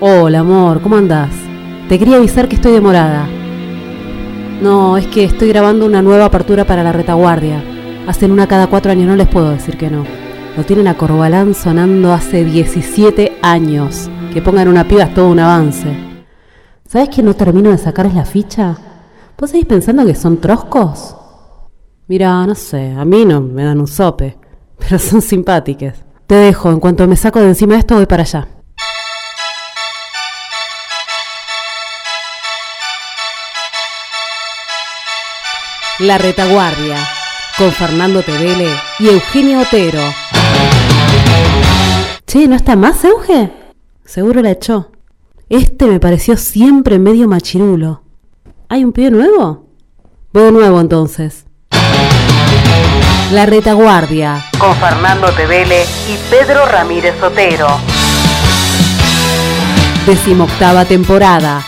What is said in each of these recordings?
Hola, amor, ¿cómo andás? Te quería avisar que estoy demorada. No, es que estoy grabando una nueva apertura para la retaguardia. Hacen una cada cuatro años, no les puedo decir que no. Lo tienen a Corbalán sonando hace 17 años. Que pongan una piba es todo un avance. ¿Sabes que no termino de sacarles la ficha? ¿Vos seguís pensando que son troscos? Mira, no sé, a mí no me dan un sope, pero son simpáticas. Te dejo, en cuanto me saco de encima de esto voy para allá. La retaguardia, con Fernando Tevele y Eugenio Otero. Che, ¿no está más, Euge? Seguro la echó. Este me pareció siempre medio machirulo. ¿Hay un pibe nuevo? Voy de nuevo entonces. La retaguardia. Con Fernando Tevele y Pedro Ramírez Otero. Decimoctava temporada.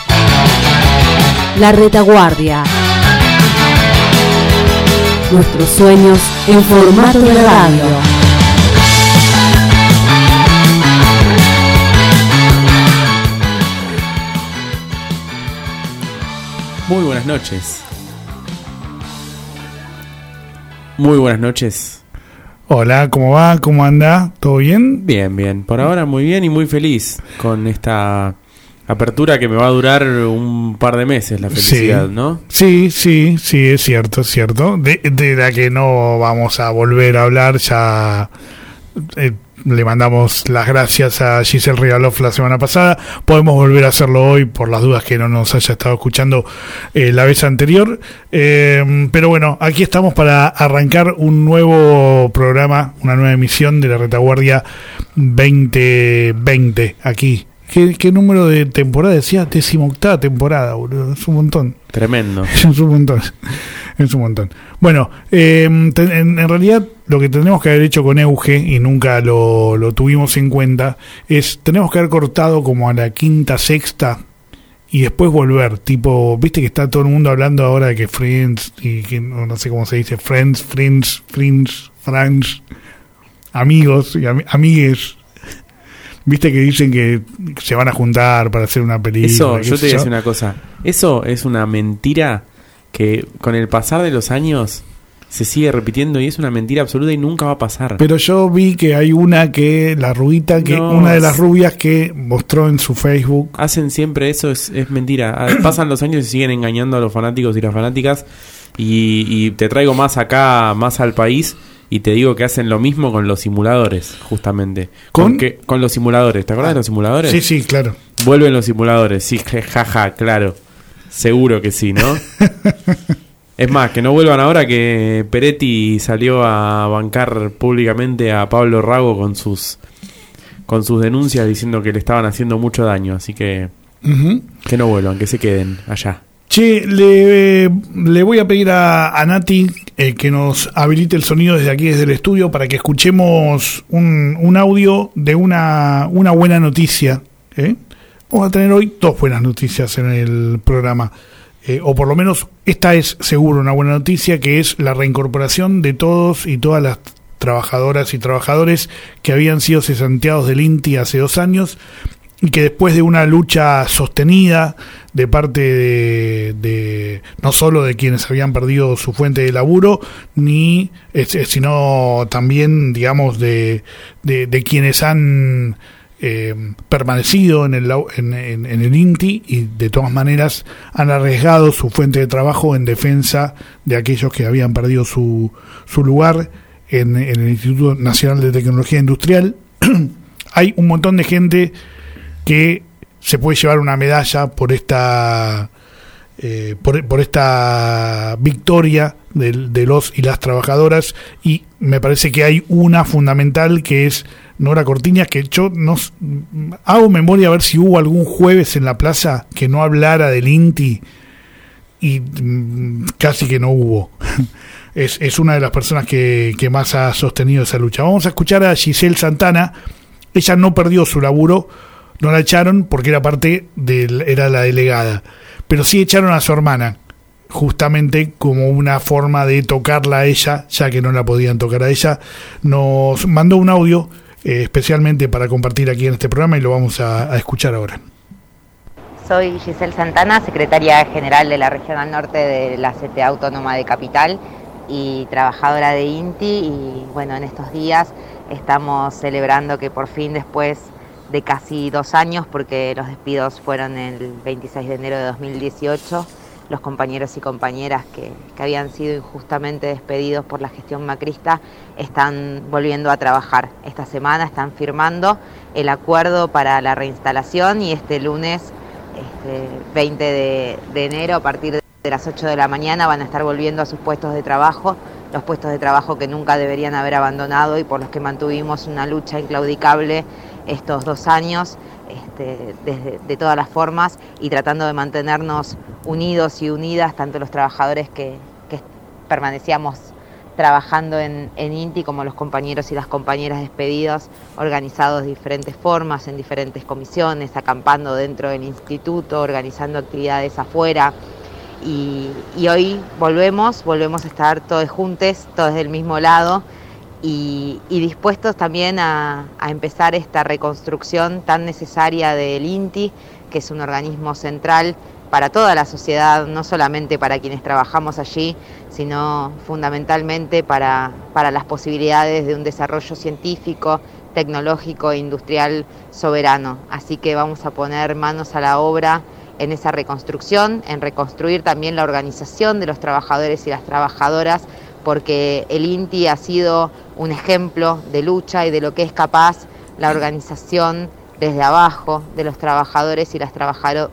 La retaguardia. Nuestros sueños en formato de radio. Muy buenas noches. Muy buenas noches. Hola, ¿cómo va? ¿Cómo anda? ¿Todo bien? Bien, bien. Por ahora muy bien y muy feliz con esta apertura que me va a durar un par de meses la felicidad, Sí. ¿no? Sí, sí, sí, es cierto, es cierto. De, de la que no vamos a volver a hablar, ya eh, le mandamos las gracias a Giselle Rigaloff la semana pasada. Podemos volver a hacerlo hoy por las dudas que no nos haya estado escuchando eh, la vez anterior. Eh, pero bueno, aquí estamos para arrancar un nuevo programa, una nueva emisión de la Retaguardia 2020 aquí. ¿Qué, qué número de temporada decía? Decimoctava temporada, boludo. Es un montón. Tremendo. Es un montón. Es un montón. Bueno, eh, en, en realidad lo que tenemos que haber hecho con Euge, y nunca lo, lo tuvimos en cuenta, es tenemos que haber cortado como a la quinta, sexta, y después volver. Tipo, viste que está todo el mundo hablando ahora de que Friends, y que no, no sé cómo se dice, Friends, Friends, Friends, Friends, amigos y ami- amigues. Viste que dicen que se van a juntar para hacer una película. Eso, yo te voy a decir una cosa. Eso es una mentira que con el pasar de los años se sigue repitiendo y es una mentira absoluta y nunca va a pasar. Pero yo vi que hay una que, la rubita, que No, una de las rubias que mostró en su Facebook. Hacen siempre eso, es, es mentira. Ah, Pasan los años y siguen engañando a los fanáticos y las fanáticas. Y, y te traigo más acá, más al país. Y te digo que hacen lo mismo con los simuladores, justamente. ¿Con? que- con los simuladores. ¿Te acuerdas de los simuladores? Sí, sí, claro. Vuelven los simuladores, sí, jaja, claro. Seguro que sí, ¿no? es más, que no vuelvan ahora que Peretti salió a bancar públicamente a Pablo Rago con sus con sus denuncias diciendo que le estaban haciendo mucho daño, así que que no vuelvan, que se queden allá. Che, le, voy a pedir a, a Nati eh, que nos habilite el sonido desde aquí, desde el estudio, para que escuchemos un, un audio de una, una buena noticia. ¿eh? Vamos a tener hoy dos buenas noticias en el programa. Eh, o por lo menos esta es seguro una buena noticia, que es la reincorporación de todos y todas las trabajadoras y trabajadores que habían sido cesanteados del INTI hace dos años y que después de una lucha sostenida de parte de, no solo de quienes habían perdido su fuente de laburo, ni sino también, digamos, de, de, quienes han eh, permanecido en el, en- en el INTI y de todas maneras han arriesgado su fuente de trabajo en defensa de aquellos que habían perdido su, su lugar en, en el Instituto Nacional de Tecnología Industrial. Hay un montón de gente que se puede llevar una medalla por esta eh, por, por esta victoria del- de, los y las trabajadoras. Y me parece que hay una fundamental que es Nora Cortiñas que yo no hago memoria a ver si hubo algún jueves en la plaza que no hablara del INTI y mm, casi que no hubo. Es, es una de las personas que, que más ha sostenido esa lucha. Vamos a escuchar a Giselle Santana. Ella no perdió su laburo no la echaron porque era parte del, era la delegada, pero sí echaron a su hermana, justamente como una forma de tocarla a ella, ya que no la podían tocar a ella. Nos mandó un audio eh, especialmente para compartir aquí en este programa y lo vamos a, a escuchar ahora. soy Giselle Santana, secretaria general de la Regional Norte de la CTA Autónoma de Capital y trabajadora de INTI y bueno, en estos días estamos celebrando que por fin después de casi dos años, porque los despidos fueron el 26 de enero de 2018, los compañeros y compañeras que, habían sido injustamente despedidos por la gestión macrista están volviendo a trabajar. Esta semana están firmando el acuerdo para la reinstalación y este lunes, este 20 de, de enero, a partir de las 8 de la mañana, van a estar volviendo a sus puestos de trabajo, los puestos de trabajo que nunca deberían haber abandonado y por los que mantuvimos una lucha inclaudicable estos dos años este, desde, de todas las formas y tratando de mantenernos unidos y unidas, tanto los trabajadores que, permanecíamos trabajando en, INTI como los compañeros y las compañeras despedidos, organizados de diferentes formas, en diferentes comisiones, acampando dentro del instituto, organizando actividades afuera. Y, y hoy volvemos, volvemos a estar todos juntos, todos del mismo lado y, dispuestos también a, empezar esta reconstrucción tan necesaria del INTI, que es un organismo central para toda la sociedad, no solamente para quienes trabajamos allí, sino fundamentalmente para, para las posibilidades de un desarrollo científico, tecnológico e industrial soberano. Así que vamos a poner manos a la obra en esa reconstrucción, en reconstruir también la organización de los trabajadores y las trabajadoras porque el INTI ha sido un ejemplo de lucha y de lo que es capaz la organización desde abajo de los trabajadores y las,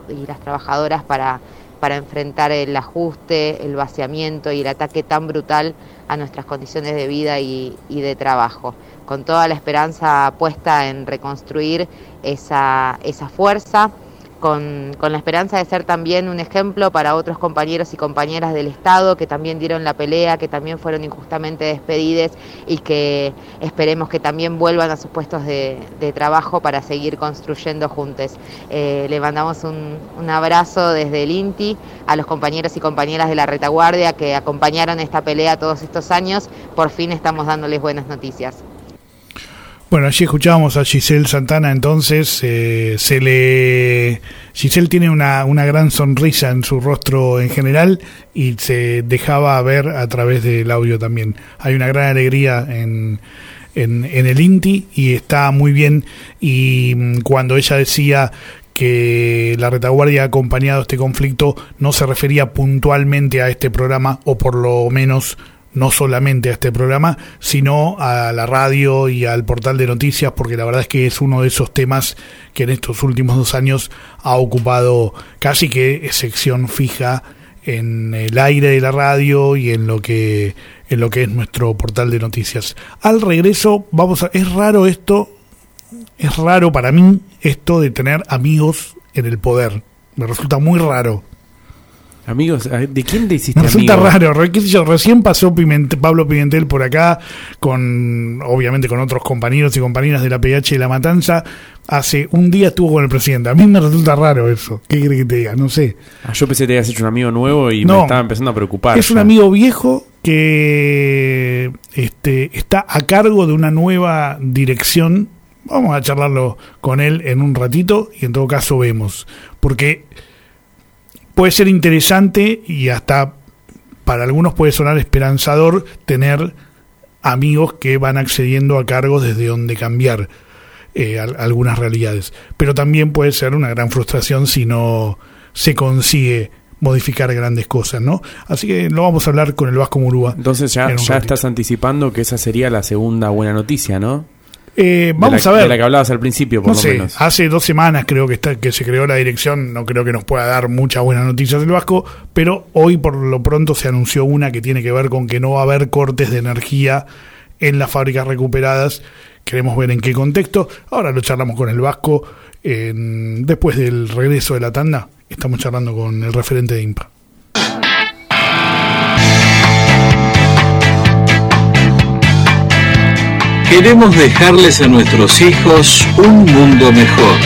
y las trabajadoras para, enfrentar el ajuste, el vaciamiento y el ataque tan brutal a nuestras condiciones de vida y, de trabajo, con toda la esperanza puesta en reconstruir esa fuerza con, la esperanza de ser también un ejemplo para otros compañeros y compañeras del Estado que también dieron la pelea, que también fueron injustamente despedidos y que esperemos que también vuelvan a sus puestos de, trabajo para seguir construyendo juntos. Eh, le mandamos un, un abrazo desde el INTI a los compañeros y compañeras de la retaguardia que acompañaron esta pelea todos estos años. Por fin estamos dándoles buenas noticias. Bueno, allí escuchábamos a Giselle Santana, entonces eh, se le... Giselle tiene una, una gran sonrisa en su rostro en general y se dejaba ver a través del audio también. Hay una gran alegría en, en, en el INTI y está muy bien y mm, cuando ella decía que la retaguardia ha acompañado este conflicto no se refería puntualmente a este programa o por lo menos no solamente a este programa, sino a la radio y al portal de noticias, porque la verdad es que es uno de esos temas que en estos últimos dos años ha ocupado casi que sección fija en el aire de la radio y en lo que en lo que es nuestro portal de noticias. Al regreso, vamos a es raro esto, es raro para mí esto de tener amigos en el poder. Me resulta muy raro. Amigos, ¿de quién te hiciste Me resulta raro, recién pasó Pablo Pimentel por acá, con obviamente con otros compañeros y compañeras de la PH y La Matanza. Hace un día estuvo con el presidente. A mí me resulta raro eso. ¿Qué crees que te diga? No sé. Ah, yo pensé que te habías hecho un amigo nuevo y me estaba empezando a preocupar. Es un amigo viejo que este, está a cargo de una nueva dirección. Vamos a charlarlo con él en un ratito y en todo caso vemos. Porque puede ser interesante y hasta para algunos puede sonar esperanzador tener amigos que van accediendo a cargos desde donde cambiar eh, algunas realidades. Pero también puede ser una gran frustración si no se consigue modificar grandes cosas, ¿no? Así que lo vamos a hablar con el Vasco Murúa. Entonces ya, ya estás anticipando que esa sería la segunda buena noticia, ¿no? Eh, vamos a ver. De la que hablabas al principio, por no sé, Hace dos semanas creo que, está, que se creó la dirección. No creo que nos pueda dar muchas buenas noticias del Vasco, pero hoy por lo pronto se anunció una que tiene que ver con que no va a haber cortes de energía en las fábricas recuperadas. Queremos ver en qué contexto. Ahora lo charlamos con el Vasco. después del regreso de la tanda, estamos charlando con el referente de IMPA. Queremos dejarles a nuestros hijos un mundo mejor.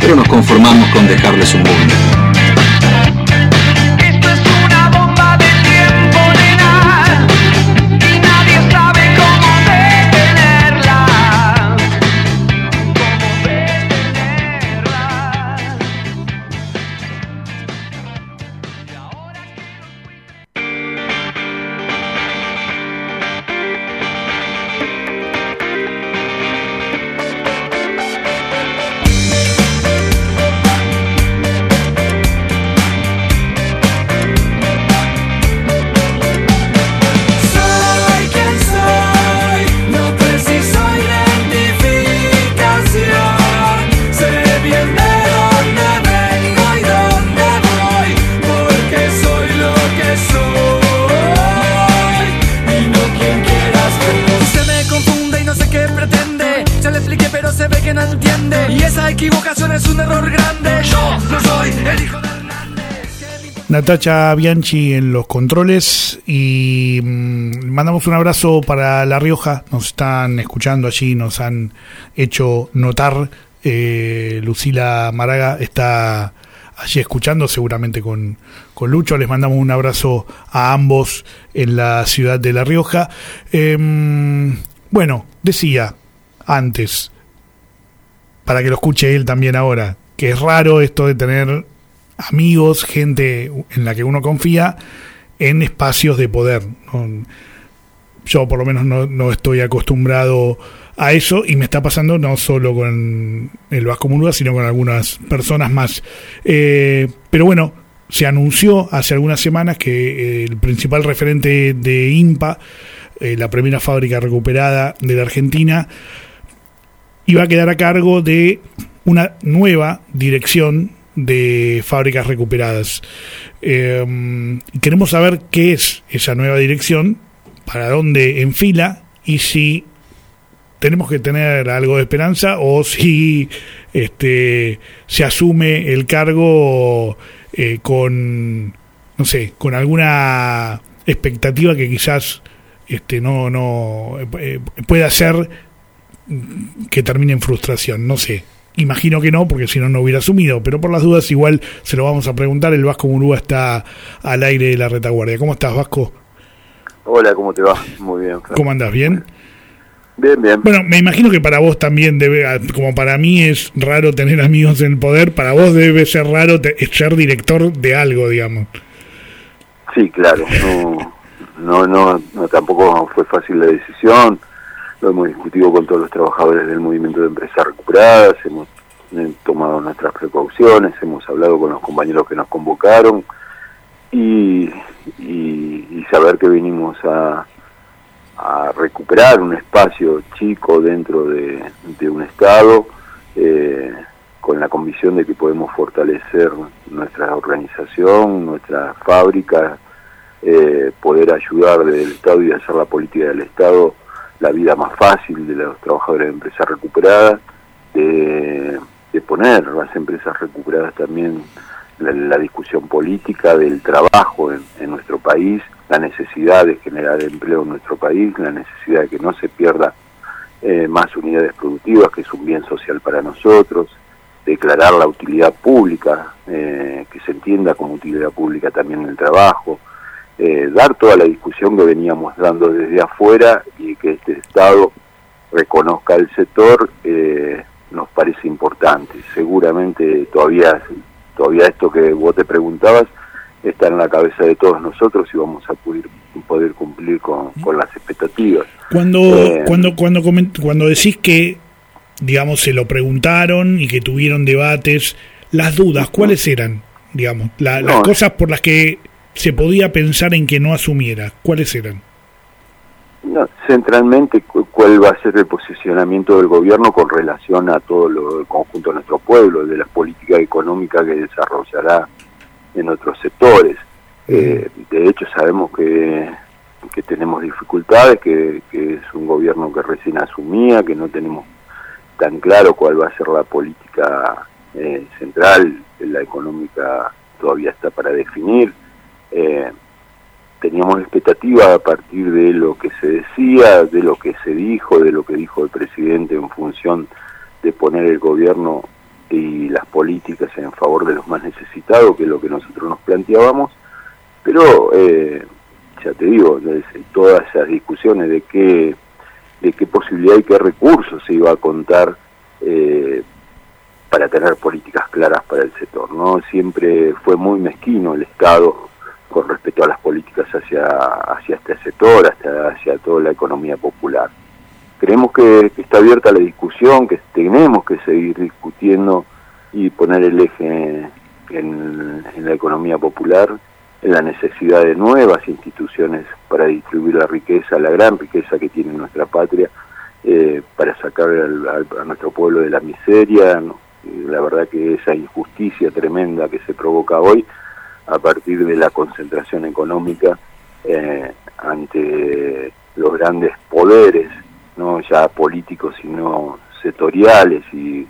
Pero nos conformamos con dejarles un mundo. Natacha Bianchi en los controles y mm, mandamos un abrazo para La Rioja, nos están escuchando allí, nos han hecho notar, eh, Lucila Maraga está allí escuchando seguramente con, con Lucho, les mandamos un abrazo a ambos en la ciudad de La Rioja. Em, bueno, decía antes, para que lo escuche él también ahora, que es raro esto de tener amigos, gente en la que uno confía, en espacios de poder. Yo por lo menos no, no, estoy acostumbrado a eso y me está pasando no solo con el Vasco Murúa, sino con algunas personas más. Eh, pero bueno, se anunció hace algunas semanas que eh, el principal referente de IMPA, eh, la primera fábrica recuperada de la Argentina, iba a quedar a cargo de una nueva dirección de fábricas recuperadas. Eh, queremos saber qué es esa nueva dirección, para dónde enfila y si tenemos que tener algo de esperanza o si este se asume el cargo eh, con no sé con alguna expectativa que quizás este no no eh, pueda ser que termine en frustración no sé Imagino que no, porque si no, no hubiera asumido. Pero por las dudas, igual se lo vamos a preguntar. El Vasco Murúa está al aire de la retaguardia. ¿Cómo estás, Vasco? Hola, ¿cómo te va? Muy bien. ¿Cómo andás? ¿Bien? Bien, bien. Bueno, me imagino que para vos también debe, como para mí es raro tener amigos en el poder, para vos debe ser raro te, ser director de algo, digamos. Sí, claro. No, no, no, no, tampoco fue fácil la decisión lo hemos discutido con todos los trabajadores del movimiento de empresas hemos tomado nuestras precauciones, hemos hablado con los compañeros que nos convocaron y, saber que venimos a, recuperar un espacio chico dentro de, un Estado eh, con la convicción de que podemos fortalecer nuestra organización, nuestra fábrica, eh, poder ayudar del Estado y hacer la política del Estado la vida más fácil de los trabajadores de empresas recuperadas, de, poner las empresas recuperadas también la, la discusión política del trabajo en, nuestro país, la necesidad de generar empleo en nuestro país, la necesidad de que no se pierda eh, más unidades productivas, que es un bien social para nosotros, declarar la utilidad pública, eh, que se entienda como utilidad pública también el trabajo, eh, dar toda la discusión que veníamos dando desde afuera y que este Estado reconozca el sector nos parece importante. Seguramente todavía, todavía esto que vos te preguntabas está en la cabeza de todos nosotros y vamos a poder, poder cumplir con, con las expectativas. Cuando, eh, cuando, cuando, cuando decís que, digamos, se lo preguntaron y que tuvieron debates, las dudas, ¿cuáles eran? Digamos, la, no, las cosas por las que se podía pensar en que no asumiera? ¿Cuáles eran? No, centralmente, ¿cuál va a ser el posicionamiento del gobierno con relación a todo lo, el conjunto de nuestro pueblo, de las políticas económicas que desarrollará en otros sectores? Eh, de hecho, sabemos que, que tenemos dificultades, que, que, es un gobierno que recién asumía, que no tenemos tan claro cuál va a ser la política eh, central, la económica todavía está para definir eh, teníamos expectativa a partir de lo que se decía, de lo que se dijo, de lo que dijo el presidente en función de poner el gobierno y las políticas en favor de los más necesitados, que es lo que nosotros nos planteábamos, pero eh, ya te digo, todas esas discusiones de qué, de qué posibilidad y qué recursos se iba a contar eh, para tener políticas claras para el sector, ¿no? Siempre fue muy mezquino el Estado con respecto a las políticas hacia, hacia este sector, hacia, toda la economía popular. Creemos que, está abierta la discusión, que tenemos que seguir discutiendo y poner el eje en, la economía popular, en la necesidad de nuevas instituciones para distribuir la riqueza, la gran riqueza que tiene nuestra patria, eh, para sacar al, a nuestro pueblo de la miseria. ¿no? La verdad que esa injusticia tremenda que se provoca hoy, a partir de la concentración económica eh, ante los grandes poderes, no ya políticos, sino sectoriales y,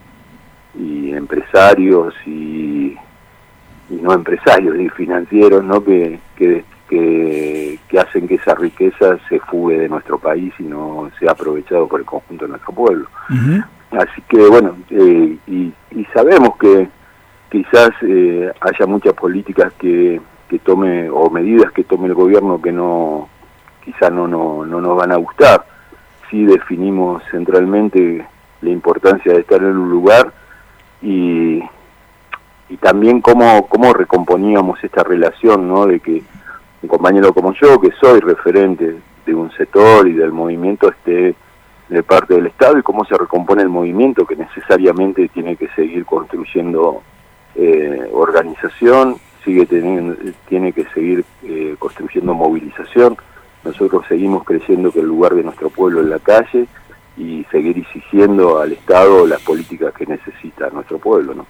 y empresarios y, y no empresarios y financieros ¿no? que, que, que, que hacen que esa riqueza se fugue de nuestro país y no sea aprovechado por el conjunto de nuestro pueblo. Así que bueno, eh, y, y sabemos que quizás eh, haya muchas políticas que, que tome o medidas que tome el gobierno que no quizás no, no, no nos van a gustar. Sí definimos centralmente la importancia de estar en un lugar y, y también cómo, cómo recomponíamos esta relación, ¿no? De que un compañero como yo, que soy referente de un sector y del movimiento, esté de parte del Estado y cómo se recompone el movimiento que necesariamente tiene que seguir construyendo eh, organización, sigue teniendo, tiene que seguir eh, construyendo movilización. Nosotros seguimos creyendo que el lugar de nuestro pueblo es la calle y seguir exigiendo al Estado las políticas que necesita nuestro pueblo, ¿no?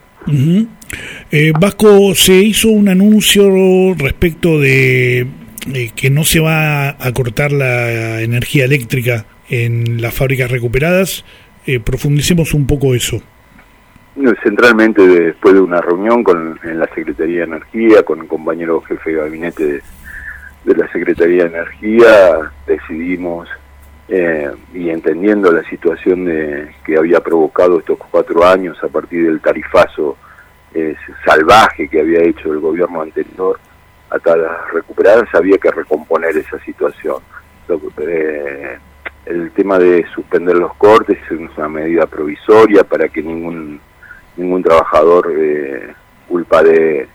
eh, Vasco, se hizo un anuncio respecto de, de, que no se va a cortar la energía eléctrica en las fábricas recuperadas. Eh, profundicemos un poco eso. Centralmente después de una reunión con en la Secretaría de Energía, con el compañero jefe de gabinete de, la Secretaría de Energía, decidimos eh, y entendiendo la situación de, que había provocado estos cuatro años a partir del tarifazo eh, salvaje que había hecho el gobierno anterior a las recuperadas, había que recomponer esa situación. Lo, eh, el tema de suspender los cortes es una medida provisoria para que ningún ningún trabajador eh, culpa de,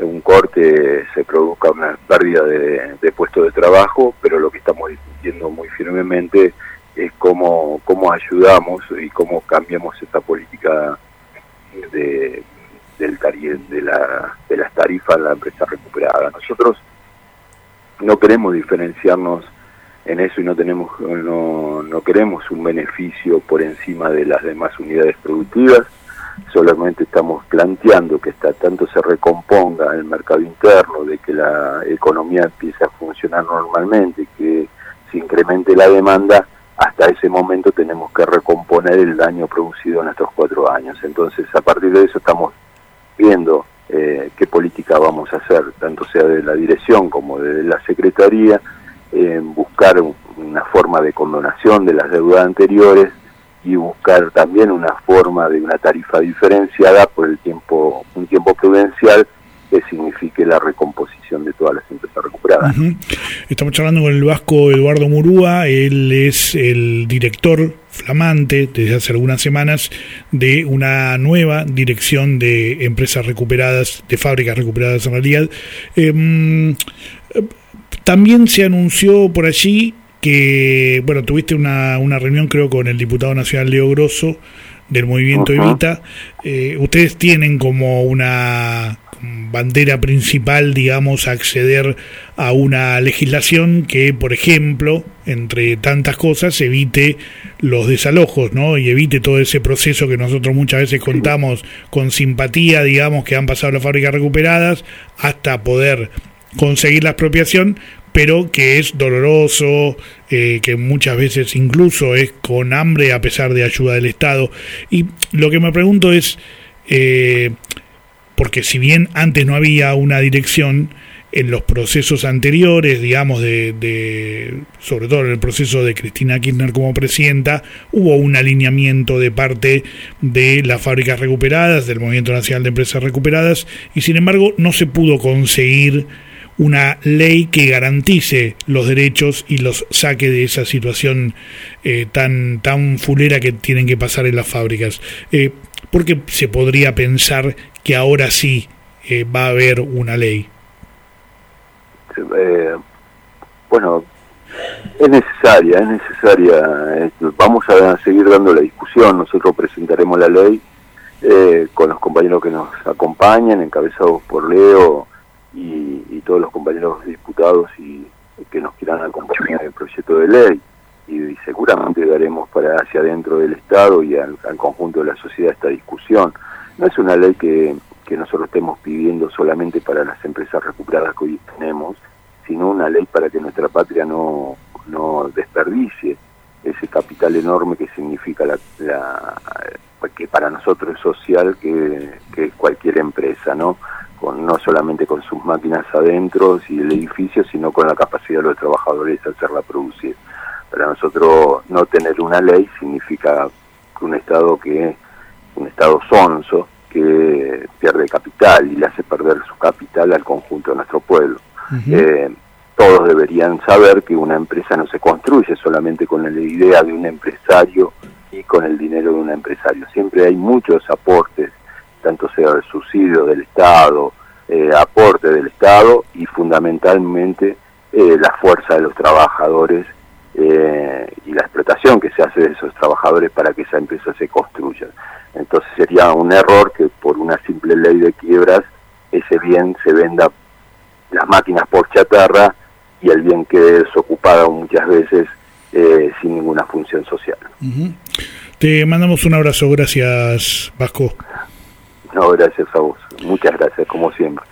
un corte se produzca una pérdida de, de puesto de trabajo, pero lo que estamos discutiendo muy firmemente es cómo, cómo ayudamos y cómo cambiamos esta política de, del de, la, de las tarifas en la empresa recuperada. Nosotros no queremos diferenciarnos en eso y no tenemos no, no queremos un beneficio por encima de las demás unidades productivas solamente estamos planteando que está tanto se recomponga el mercado interno de que la economía empiece a funcionar normalmente que se incremente la demanda hasta ese momento tenemos que recomponer el daño producido en estos cuatro años. Entonces a partir de eso estamos viendo eh, qué política vamos a hacer tanto sea de la dirección como de la secretaría en buscar una forma de condonación de las deudas anteriores y buscar también una forma de una tarifa diferenciada por el tiempo, un tiempo prudencial que signifique la recomposición de todas las empresas recuperadas. Estamos hablando con el vasco Eduardo Murúa, él es el director flamante desde hace algunas semanas de una nueva dirección de empresas recuperadas, de fábricas recuperadas en realidad. Eh, también se anunció por allí que, bueno, tuviste una, una reunión creo con el diputado nacional Leo Grosso del movimiento uh -huh. Evita. Eh, ustedes tienen como una bandera principal, digamos, acceder a una legislación que, por ejemplo, entre tantas cosas, evite los desalojos, ¿no? Y evite todo ese proceso que nosotros muchas veces contamos con simpatía, digamos, que han pasado las fábricas recuperadas, hasta poder conseguir la expropiación, pero que es doloroso, eh, que muchas veces incluso es con hambre a pesar de ayuda del Estado. Y lo que me pregunto es, eh, porque si bien antes no había una dirección, en los procesos anteriores, digamos, de, de, sobre todo en el proceso de Cristina Kirchner como presidenta, hubo un alineamiento de parte de las fábricas recuperadas, del Movimiento Nacional de Empresas Recuperadas, y sin embargo no se pudo conseguir una ley que garantice los derechos y los saque de esa situación eh, tan, tan fulera que tienen que pasar en las fábricas. Eh, porque se podría pensar que ahora sí eh, va a haber una ley. Eh, bueno, es necesaria, es necesaria. Vamos a seguir dando la discusión. Nosotros presentaremos la ley eh, con los compañeros que nos acompañan, encabezados por Leo y, y todos los compañeros diputados y, que nos quieran acompañar en el proyecto de ley. Y, seguramente daremos para hacia adentro del Estado y al, conjunto de la sociedad esta discusión. No es una ley que, que nosotros estemos pidiendo solamente para las empresas recuperadas que hoy tenemos, sino una ley para que nuestra patria no, no desperdicie ese capital enorme que significa la, la que para nosotros es social que cualquier empresa, ¿no? Con, no solamente con sus máquinas adentro y el edificio, sino con la capacidad de los trabajadores de hacerla producir. Para nosotros no tener una ley significa que un Estado que un Estado sonso que pierde capital y le hace perder su capital al conjunto de nuestro pueblo. eh, todos deberían saber que una empresa no se construye solamente con la idea de un empresario y con el dinero de un empresario. Siempre hay muchos aportes, tanto sea el subsidio del Estado, eh, aporte del Estado y fundamentalmente eh, la fuerza de los trabajadores eh, y la explotación que se hace de esos trabajadores para que esa empresa se construya. Entonces sería un error que por una simple ley de quiebras ese bien se venda las máquinas por chatarra y el bien quede desocupado muchas veces eh, sin ninguna función social. Te mandamos un abrazo, gracias Vasco. No, gracias a vos. Muchas gracias, como siempre.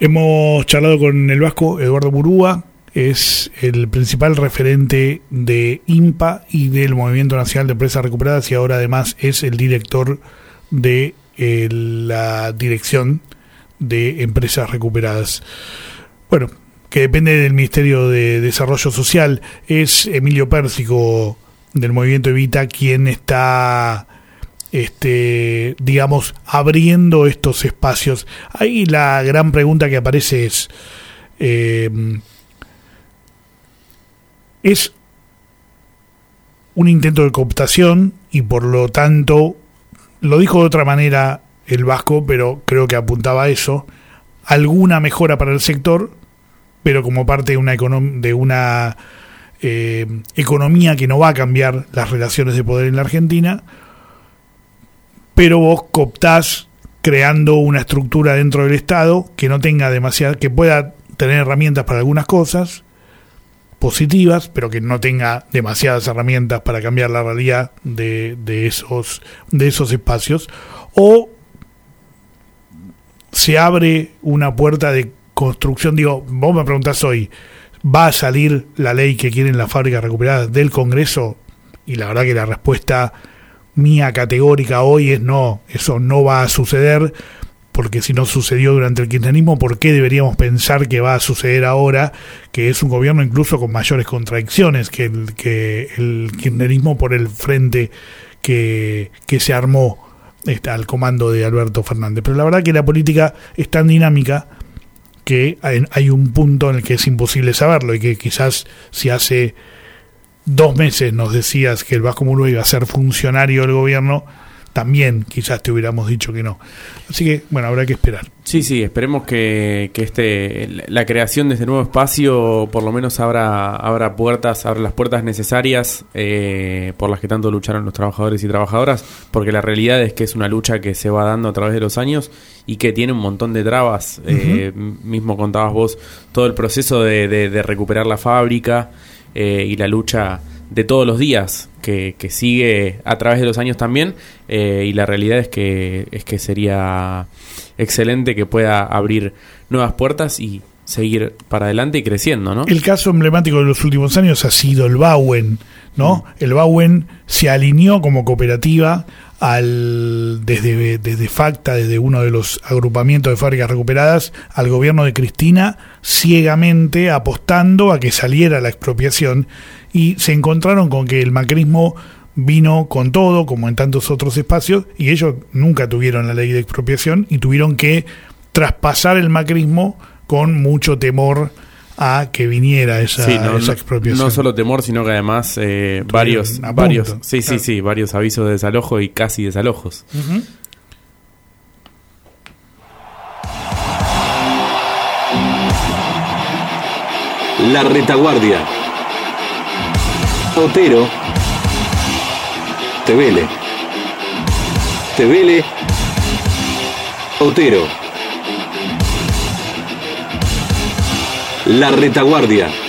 Hemos charlado con el Vasco Eduardo Burúa, es el principal referente de IMPA y del Movimiento Nacional de Empresas Recuperadas y ahora además es el director de eh, la Dirección de Empresas Recuperadas. Bueno, que depende del Ministerio de Desarrollo Social, es Emilio Pérsico del Movimiento Evita quien está este, digamos, abriendo estos espacios. Ahí la gran pregunta que aparece es, eh, ¿es un intento de cooptación y por lo tanto, lo dijo de otra manera el Vasco, pero creo que apuntaba a eso, alguna mejora para el sector, pero como parte de una, de una eh, economía que no va a cambiar las relaciones de poder en la Argentina, pero vos cooptás creando una estructura dentro del Estado que no tenga demasiada, que pueda tener herramientas para algunas cosas positivas, pero que no tenga demasiadas herramientas para cambiar la realidad de, de esos de esos espacios o se abre una puerta de construcción, digo, vos me preguntás hoy, ¿va a salir la ley que quieren las fábricas recuperadas del Congreso? Y la verdad que la respuesta mía categórica hoy es no, eso no va a suceder, porque si no sucedió durante el kirchnerismo, ¿por qué deberíamos pensar que va a suceder ahora, que es un gobierno incluso con mayores contradicciones que el, que el kirchnerismo por el frente que, que se armó este, al comando de Alberto Fernández? Pero la verdad que la política es tan dinámica que hay, hay un punto en el que es imposible saberlo y que quizás si hace dos meses nos decías que el Vasco Muro iba a ser funcionario del gobierno, también quizás te hubiéramos dicho que no. Así que, bueno, habrá que esperar. Sí, sí, esperemos que, que este, la creación de este nuevo espacio por lo menos abra, abra puertas, abra las puertas necesarias eh, por las que tanto lucharon los trabajadores y trabajadoras, porque la realidad es que es una lucha que se va dando a través de los años y que tiene un montón de trabas. Eh, mismo contabas vos todo el proceso de, de- de recuperar la fábrica eh, y la lucha de todos los días que, que sigue a través de los años también eh, y la realidad es que es que sería excelente que pueda abrir nuevas puertas y seguir para adelante y creciendo, ¿no? El caso emblemático de los últimos años ha sido el Bauen, ¿no? El Bauen se alineó como cooperativa al desde, desde Facta, desde uno de los agrupamientos de fábricas recuperadas, al gobierno de Cristina, ciegamente apostando a que saliera la expropiación. Y se encontraron con que el macrismo vino con todo, como en tantos otros espacios, y ellos nunca tuvieron la ley de expropiación y tuvieron que traspasar el macrismo con mucho temor a que viniera esa, Sí, no, esa no- expropiación. no solo temor, sino que además eh, varios, punto, varios, sí, claro. sí, sí, varios avisos de desalojo y casi desalojos. La retaguardia. Otero. Tevele. Tevele. Otero. La retaguardia.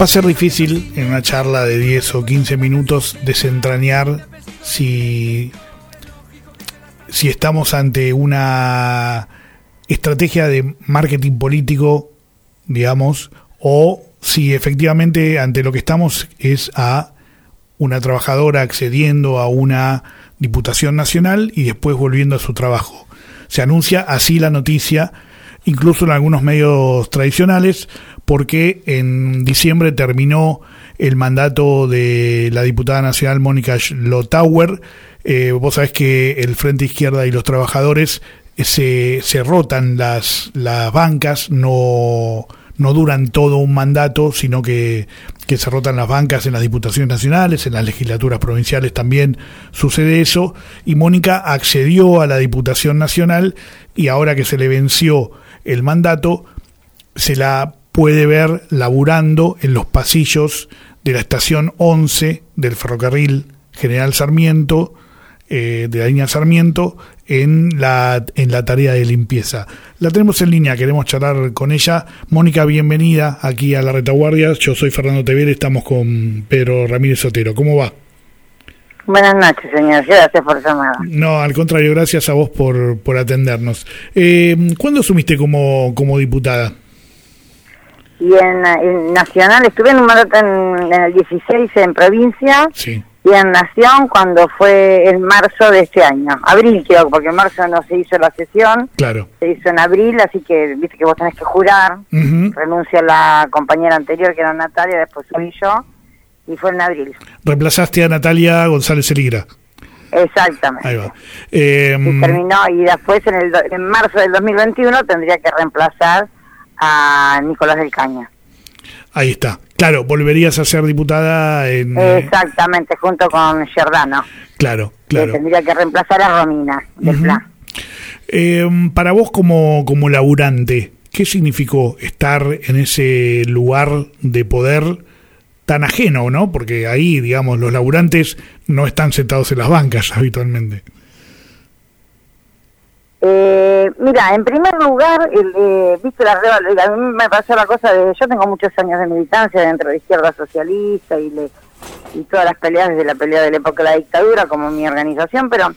Va a ser difícil en una charla de 10 o 15 minutos desentrañar si, si estamos ante una estrategia de marketing político, digamos, o si efectivamente ante lo que estamos es a una trabajadora accediendo a una diputación nacional y después volviendo a su trabajo. Se anuncia así la noticia, incluso en algunos medios tradicionales, porque en diciembre terminó el mandato de la diputada nacional Mónica Lotauer. Eh, vos sabés que el Frente Izquierda y los trabajadores eh, se, se rotan las, las bancas, no, no duran todo un mandato, sino que, que se rotan las bancas en las diputaciones nacionales, en las legislaturas provinciales también sucede eso, y Mónica accedió a la Diputación Nacional y ahora que se le venció el mandato, se la puede ver laburando en los pasillos de la estación 11 del ferrocarril General Sarmiento, eh, de la línea Sarmiento, en la, en la tarea de limpieza. La tenemos en línea, queremos charlar con ella. Mónica, bienvenida aquí a la retaguardia. Yo soy Fernando Tevere, estamos con Pedro Ramírez Otero. ¿Cómo va? Buenas noches, señor. Gracias por llamar. No, al contrario, gracias a vos por, por atendernos. Eh, ¿Cuándo asumiste como, como diputada? Y en, en Nacional, estuve en un mandato en, en el 16 en provincia Sí. y en Nación cuando fue en marzo de este año. Abril creo, porque en marzo no se hizo la sesión, Claro. se hizo en abril, así que viste que vos tenés que jurar. Ujú. Renuncia la compañera anterior, que era Natalia, después fui yo, y fue en abril. Reemplazaste a Natalia González Eligra. Exactamente. Ahí va. Eh, y terminó y después en, el, en marzo del 2021 tendría que reemplazar a Nicolás del Caña. ahí está. Claro, volverías a ser diputada en... eh, Exactamente, junto con Giordano, claro, que claro. tendría que reemplazar a Romina del plan. Eh, para vos como, como laburante, ¿qué significó estar en ese lugar de poder tan ajeno, no? Porque ahí, digamos, los laburantes no están sentados en las bancas habitualmente. Eh, mira, en primer lugar, el, eh, viste la a mí me pasó la cosa de, yo tengo muchos años de militancia dentro de izquierda socialista y, le, y todas las peleas desde la pelea de la época de la dictadura como mi organización, pero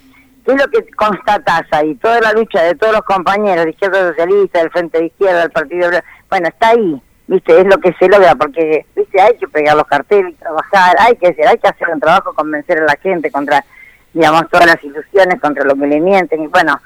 ¿qué es lo que constatás ahí? Toda la lucha de todos los compañeros de izquierda socialista, del Frente de Izquierda, del Partido bueno, está ahí, viste, es lo que se logra, porque, viste, hay que pegar los carteles y trabajar, hay que hacer, hay que hacer un trabajo, convencer a la gente contra, digamos, todas las ilusiones, contra lo que le mienten, y bueno,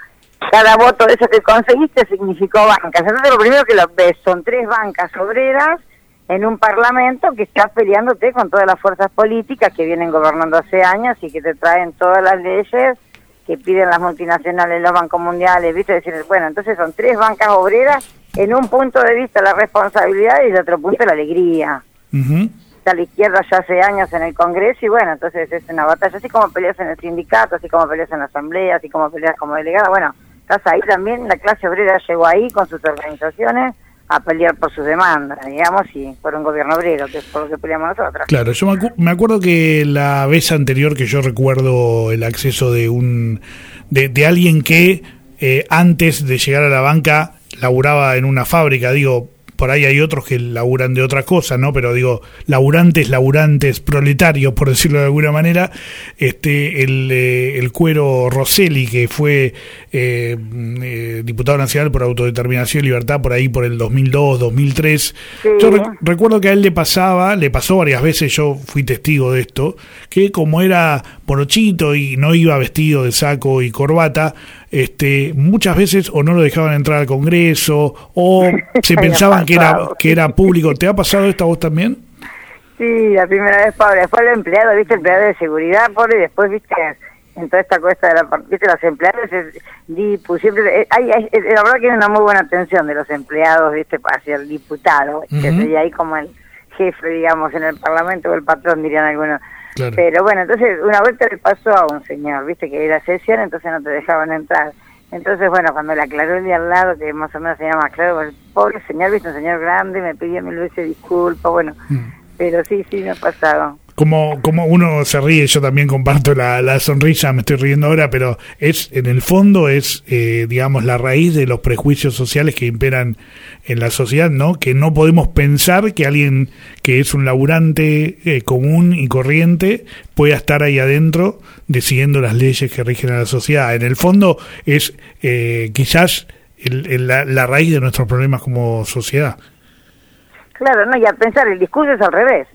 cada voto de eso que conseguiste significó bancas. Entonces lo primero que lo ves son tres bancas obreras en un parlamento que está peleándote con todas las fuerzas políticas que vienen gobernando hace años y que te traen todas las leyes que piden las multinacionales, los bancos mundiales, ¿viste? Decir, bueno, entonces son tres bancas obreras en un punto de vista la responsabilidad y de otro punto la alegría. Está la izquierda ya hace años en el Congreso y bueno, entonces es una batalla, así como peleas en el sindicato, así como peleas en la asamblea, así como peleas como delegada, bueno, estás ahí también, la clase obrera llegó ahí con sus organizaciones a pelear por sus demandas, digamos, y por un gobierno obrero, que es por lo que peleamos nosotros. Claro, yo me, acu- me acuerdo que la vez anterior que yo recuerdo el acceso de un de, de alguien que eh, antes de llegar a la banca laburaba en una fábrica, digo, por ahí hay otros que laburan de otra cosa, ¿no? Pero digo, laburantes, laburantes, proletarios, por decirlo de alguna manera, este, el, eh, el cuero Rosselli, que fue eh, eh, diputado nacional por autodeterminación y libertad por ahí por el 2002, 2003. Sí. Yo rec- recuerdo que a él le pasaba, le pasó varias veces, yo fui testigo de esto, que como era morochito y no iba vestido de saco y corbata, este, muchas veces o no lo dejaban entrar al Congreso o se pensaban que era, que era público. ¿Te ha pasado esto a vos también? Sí, la primera vez, pobre, después el empleado, viste, empleado de seguridad, pobre, y después, viste, en toda esta cuesta de la viste, los empleados, es, dipu, siempre, eh, hay, hay- eh, la verdad que hay una muy buena atención de los empleados, viste, hacia el diputado, que Ujú. sería ahí como el jefe, digamos, en el parlamento, o el patrón, dirían algunos. Claro. Pero bueno, entonces, una vuelta le pasó a un señor, viste, que era sesión, entonces no te dejaban entrar. Entonces, bueno, cuando le aclaró el de al lado, que más o menos se llama claro, el pobre señor, viste, un señor grande, me pidió mil veces disculpas, bueno, Mm. pero sí, sí, me ha pasado. Como, como uno se ríe, yo también comparto la, la sonrisa, me estoy riendo ahora, pero es en el fondo es, eh, digamos, la raíz de los prejuicios sociales que imperan en la sociedad, ¿no? Que no podemos pensar que alguien que es un laburante eh, común y corriente pueda estar ahí adentro decidiendo las leyes que rigen a la sociedad. En el fondo es eh, quizás el- la, la raíz de nuestros problemas como sociedad. Claro, no, y a pensar, el discurso es al revés.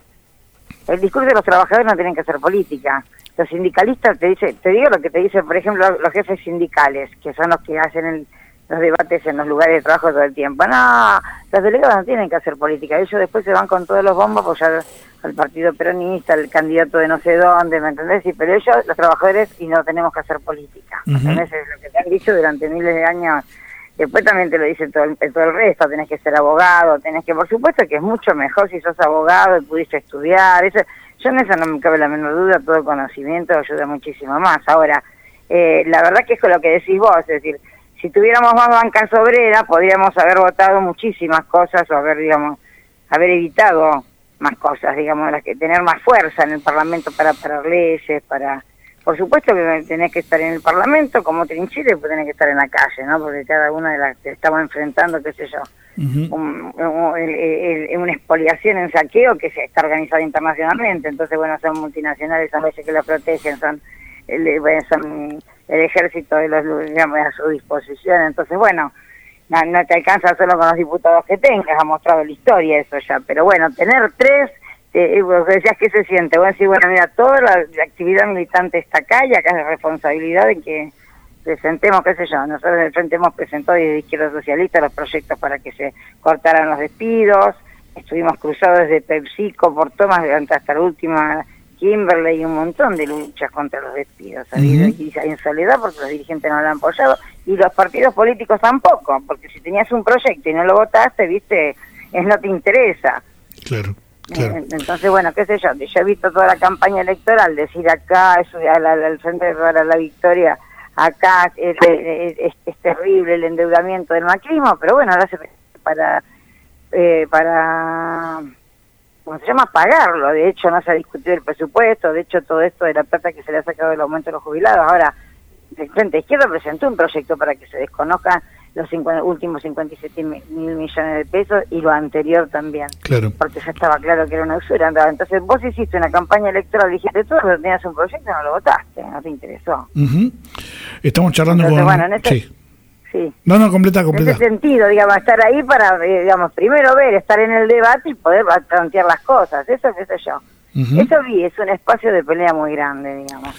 El discurso de los trabajadores no tienen que hacer política. Los sindicalistas te dice, te digo lo que te dicen, por ejemplo, los jefes sindicales, que son los que hacen el- los debates en los lugares de trabajo todo el tiempo. No, los delegados no tienen que hacer política. Ellos después se van con todos los bombos a apoyar al partido peronista, al candidato de no sé dónde, ¿me entendés? Y, pero ellos, los trabajadores, y no tenemos que hacer política. ¿me entendés? Es lo que te han dicho durante miles de años Después también te lo dice todo el, todo el resto, tenés que ser abogado, tenés que, por supuesto que es mucho mejor si sos abogado y pudiste estudiar, eso, yo en eso no me cabe la menor duda, todo conocimiento ayuda muchísimo más. Ahora, eh, la verdad que es con lo que decís vos, es decir, si tuviéramos más bancas obreras, podríamos haber votado muchísimas cosas o haber, digamos, haber evitado más cosas, digamos, las que tener más fuerza en el Parlamento para parar leyes, para... Por supuesto que tenés que estar en el Parlamento como trinchera y pues tenés que estar en la calle, ¿no? Porque cada una de las que estamos enfrentando, qué sé yo, un- un- el- el- el- una expoliación, un saqueo que se está organizado internacionalmente. Entonces, bueno, son multinacionales, son leyes que la protegen, son el, eh, bueno, son el ejército de los digamos, a su disposición. Entonces, bueno, no, no te alcanza solo con los diputados que tengas, ha mostrado la historia eso ya. Pero bueno, tener tres, eh, vos decías que se siente, vos decís, bueno, mira, toda la, la actividad militante está acá y acá es la responsabilidad de que presentemos, qué sé yo, nosotros en el Frente hemos presentado desde Izquierda Socialista los proyectos para que se cortaran los despidos, estuvimos cruzados desde PepsiCo por tomas hasta la última Kimberley y un montón de luchas contra los despidos, y en soledad porque los dirigentes no lo han apoyado y los partidos políticos tampoco, porque si tenías un proyecto y no lo votaste, viste, es no te interesa. Claro. Eh, Entonces, bueno, qué sé yo, yo he visto toda la campaña electoral, decir acá, eso, al, al- frente para la victoria, acá es, es- es- es terrible el endeudamiento del macrismo, pero bueno, ahora se para, eh, para, ¿cómo se llama? Pagarlo. De hecho, no se ha discutido el presupuesto, de hecho, todo esto de la plata que se le ha sacado del aumento de los jubilados. Ahora, el Frente Izquierda presentó un proyecto para que se desconozcan los 50 últimos 57 mil millones de pesos y lo anterior también Claro. porque ya estaba claro que era una usura. Entonces vos hiciste una campaña electoral, dijiste todo, pero tenías un proyecto y no lo votaste, no te interesó. Ujú. Estamos charlando Entonces, con... bueno, en este- sí. Sí. No, no, completa, En completa. ese sentido, digamos, estar ahí para, eh, digamos, primero ver, estar en el debate y poder plantear las cosas, eso qué sé yo. Eso vi, es un espacio de pelea muy grande, digamos.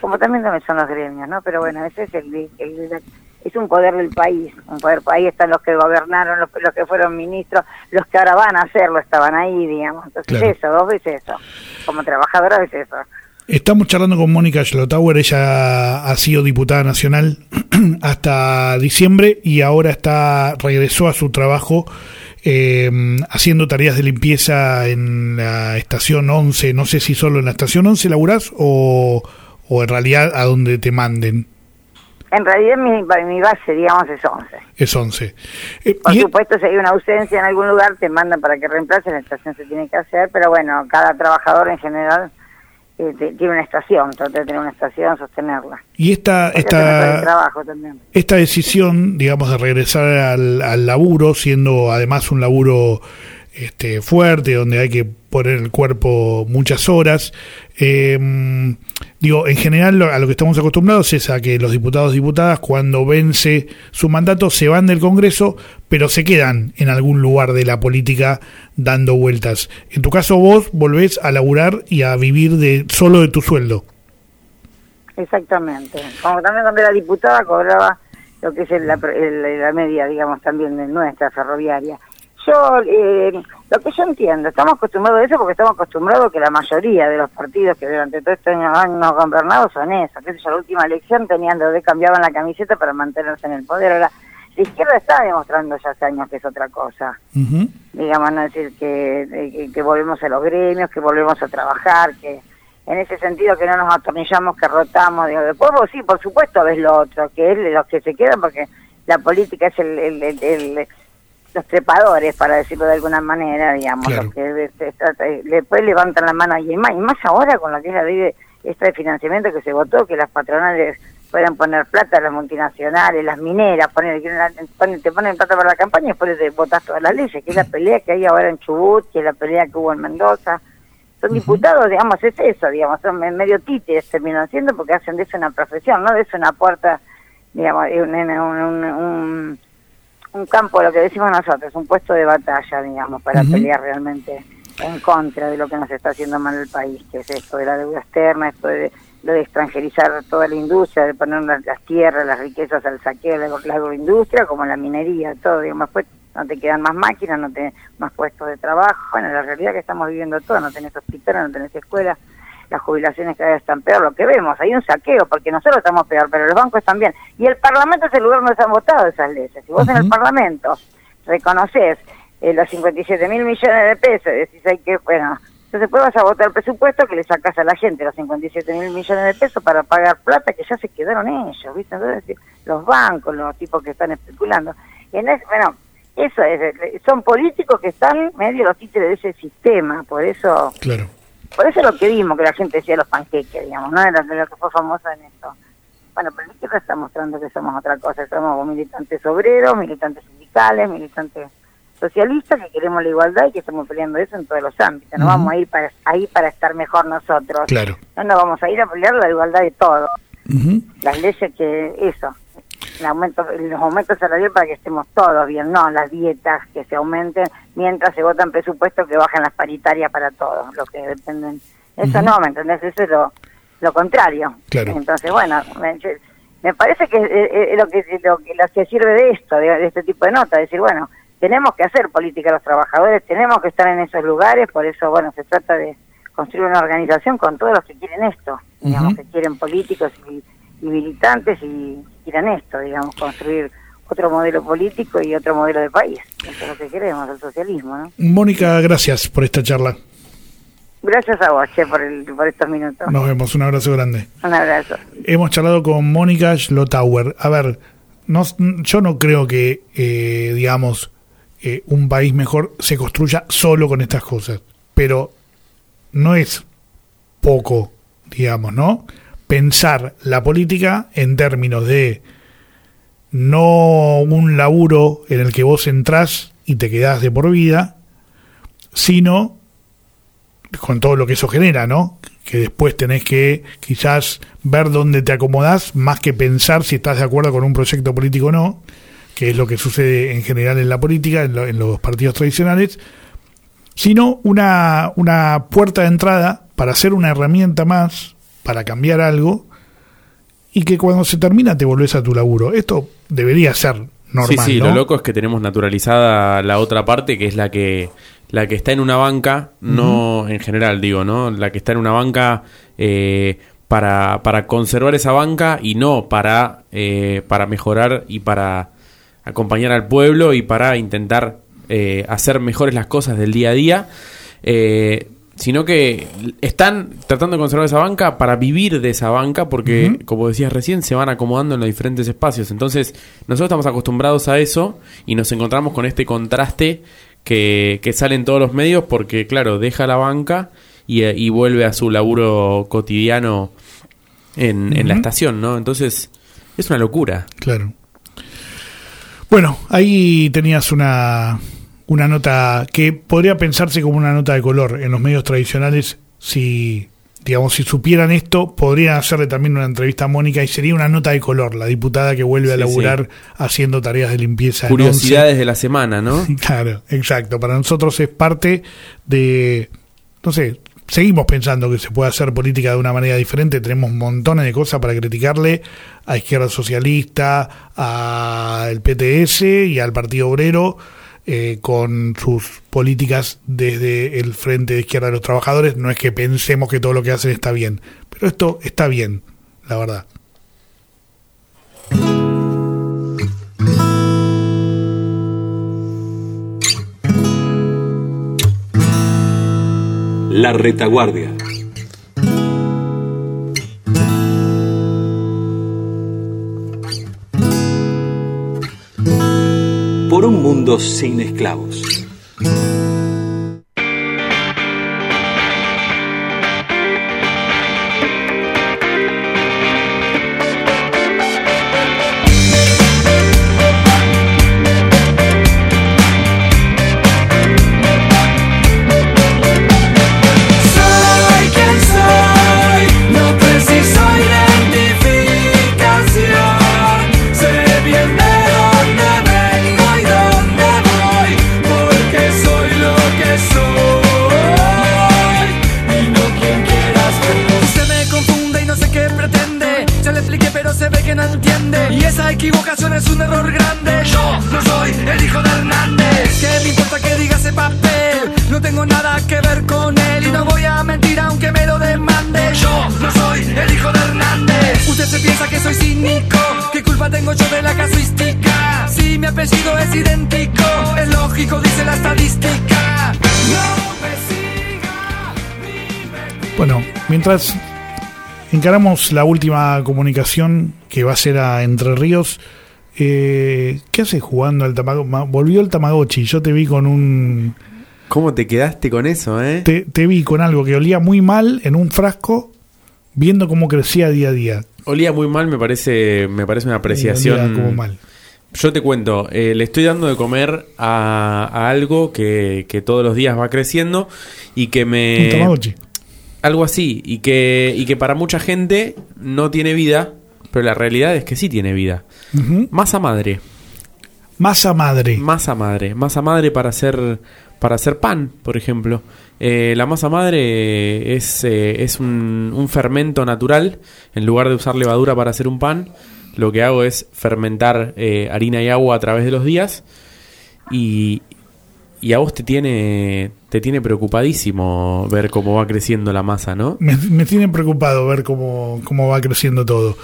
Como también también son los gremios, ¿no? Pero bueno, ese es el, el- es un poder del país, un poder ahí están los que gobernaron, los, los que fueron ministros, los que ahora van a hacerlo, estaban ahí, digamos. Entonces Claro. eso, dos veces eso. Como trabajadora ves eso. Estamos charlando con Mónica Schlotauer, ella ha sido diputada nacional hasta diciembre y ahora está regresó a su trabajo eh, haciendo tareas de limpieza en la estación 11, no sé si solo en la estación 11 laburás o, o en realidad a donde te manden, En realidad mi, mi base, digamos, es 11. es 11. Eh, Por supuesto, si hay una ausencia en algún lugar, te mandan para que reemplaces, la estación se tiene que hacer, pero bueno, cada trabajador en general eh, te- tiene una estación, trata de tener una estación, sostenerla. y esta, esta, trabajo también. esta decisión, digamos, de regresar al, al laburo, siendo además un laburo este, fuerte, donde hay que poner el cuerpo muchas horas, eh, digo, en general a lo que estamos acostumbrados es a que los diputados y diputadas, cuando vence su mandato, se van del Congreso, pero se quedan en algún lugar de la política dando vueltas. En tu caso, vos volvés a laburar y a vivir de solo de tu sueldo. Exactamente. Como también cuando era diputada cobraba lo que es el- la, el- la media, digamos, también de nuestra ferroviaria. Yo, eh, lo que yo entiendo, estamos acostumbrados a eso porque estamos acostumbrados que la mayoría de los partidos que durante todo este año han gobernado son esos. Que la última elección tenían donde cambiaban la camiseta para mantenerse en el poder. Ahora, la izquierda está demostrando ya hace años que es otra cosa digamos, no decir que, que, que volvemos a los gremios, que volvemos a trabajar, que en ese sentido que no nos atornillamos, que rotamos, digo, después vos sí, por supuesto ves lo otro, que es de los que se quedan, porque la política es el, el, el- el- los trepadores, para decirlo de alguna manera, digamos, Claro. los que después levantan la mano y más, y más ahora con la que es la ley de, esta de financiamiento que se votó, que las patronales puedan poner plata, las multinacionales, las mineras, poner, te ponen plata para la campaña y después te votas todas las leyes, que es la pelea que hay ahora en Chubut, que es la pelea que hubo en Mendoza. Son diputados, digamos, es eso, digamos, son me- medio títeres terminan siendo porque hacen de eso una profesión, no de eso una puerta, digamos, un, un, un- un- un campo, lo que decimos nosotros, un puesto de batalla, digamos, para pelear realmente en contra de lo que nos está haciendo mal el país, que es esto de la deuda externa, esto de lo de extranjerizar toda la industria, de poner las, las tierras, las riquezas al saqueo de la, agroindustria, como la minería, todo, digamos, después no te quedan más máquinas, no tenés más puestos de trabajo, bueno, la realidad que estamos viviendo todo, no tenés hospitales, no tenés escuelas, las jubilaciones cada vez están peor, lo que vemos, hay un saqueo, porque nosotros estamos peor, pero los bancos están bien. Y el Parlamento es el lugar donde se han votado esas leyes. Si vos en el. Parlamento reconoces eh, los 57 mil millones de pesos, decís, hay que, bueno, entonces después vas a votar el presupuesto que le sacas a la gente los 57 mil millones de pesos para pagar plata que ya se quedaron ellos, ¿viste? Entonces, los bancos, los tipos que están especulando. Y en ese- bueno, eso es, eh, son políticos que están medio los títeres de ese sistema, por eso Claro. Por eso lo que vimos, que la gente decía los panqueques, digamos, ¿no? Era lo que fue famoso en esto. Bueno, pero la izquierda está mostrando que somos otra cosa, somos militantes obreros, militantes sindicales, militantes socialistas, que queremos la igualdad y que estamos peleando eso en todos los ámbitos. No vamos a ir para, ahí para estar mejor nosotros. Claro. No nos vamos a ir a pelear la igualdad de todos. Las leyes que, eso, el aumento, los aumentos salariales para que estemos todos bien, no las dietas que se aumenten mientras se votan presupuestos que bajan las paritarias para todos, los que dependen. Eso Ujú. no, ¿me entendés? Eso es lo, lo contrario. Claro. Entonces, bueno, me, parece que es, es- lo que lo que lo que sirve de esto, de, de este tipo de nota, decir, bueno, tenemos que hacer política los trabajadores, tenemos que estar en esos lugares, por eso, bueno, se trata de construir una organización con todos los que quieren esto, digamos, que quieren políticos y, y militantes y quieran esto, digamos, construir otro modelo político y otro modelo de país. Eso es lo que queremos, el socialismo, ¿no? Mónica, gracias por esta charla. Gracias a vos, che, por, el, por estos minutos. Nos vemos. Un abrazo grande. Un abrazo. Hemos charlado con Mónica Schlotauer. A ver, no, yo no creo que, eh, digamos, eh, un país mejor se construya solo con estas cosas, pero no es poco, digamos, ¿no? Pensar la política en términos de no un laburo en el que vos entrás y te quedás de por vida, sino con todo lo que eso genera, ¿no? Que después tenés que quizás ver dónde te acomodás, más que pensar si estás de acuerdo con un proyecto político o no, que es lo que sucede en general en la política, en, lo- en los partidos tradicionales, sino una, una puerta de entrada para ser una herramienta más, para cambiar algo, y que cuando se termina te volvés a tu laburo. Esto debería ser normal, sí, sí, ¿no? lo loco es que tenemos naturalizada la otra parte, que es la que la que está en una banca, no en general digo, ¿no? La que está en una banca eh, para, para conservar esa banca y no para, eh, para mejorar y para acompañar al pueblo y para intentar eh, hacer mejores las cosas del día a día. Eh, sino que están tratando de conservar esa banca para vivir de esa banca porque, como decías recién, se van acomodando en los diferentes espacios. Entonces, nosotros estamos acostumbrados a eso y nos encontramos con este contraste que, que sale en todos los medios porque, claro, deja la banca y, eh, y vuelve a su laburo cotidiano en, en la estación, ¿no? Entonces, es una locura. Claro. Bueno, ahí tenías una, una nota que podría pensarse como una nota de color en los medios tradicionales. Si, digamos, si supieran esto, podrían hacerle también una entrevista a Mónica y sería una nota de color, la diputada que vuelve a Sí, laburar haciendo tareas de limpieza. Curiosidades de la semana, ¿no? Claro, exacto. Para nosotros es parte de, no sé, seguimos pensando que se puede hacer política de una manera diferente. Tenemos montones de cosas para criticarle a Izquierda Socialista, al PTS y al Partido Obrero eh, con sus políticas desde el Frente de Izquierda de los Trabajadores. No es que pensemos que todo lo que hacen está bien, pero esto está bien, la verdad. La retaguardia. Un mundo sin esclavos. No entiende. Y esa equivocación es un error grande. Yo no soy el hijo de Hernández. ¿Qué me importa que diga ese papel? No tengo nada que ver con él y no voy a mentir aunque me lo demande. Yo no soy el hijo de Hernández. Usted se piensa que soy cínico. ¿Qué culpa tengo yo de la casuística? Si mi apellido es idéntico, es lógico, dice la estadística. No me siga, Bueno, mientras encaramos la última comunicación que va a ser a Entre Ríos, eh, ¿qué haces jugando al Tamagotchi? Volvió el Tamagotchi, yo te vi con un... ¿Cómo te quedaste con eso, eh? Te, te vi con algo que olía muy mal en un frasco, viendo cómo crecía día a día. Olía muy mal, me parece, me parece una apreciación. Olía como mal. Yo te cuento, eh, le estoy dando de comer a, a algo que, que todos los días va creciendo y que me... Tamagotchi. Algo así, y que, y que para mucha gente no tiene vida, pero la realidad es que sí tiene vida. Masa madre, Masa madre. masa madre, masa madre para hacer, para hacer pan, por ejemplo. Eh, la masa madre es, eh, es un, un fermento natural. En lugar de usar levadura para hacer un pan, lo que hago es fermentar eh, harina y agua a través de los días. Y, y a vos te tiene, te tiene preocupadísimo ver cómo va creciendo la masa, ¿no? Me, tiene preocupado ver cómo, cómo va creciendo todo.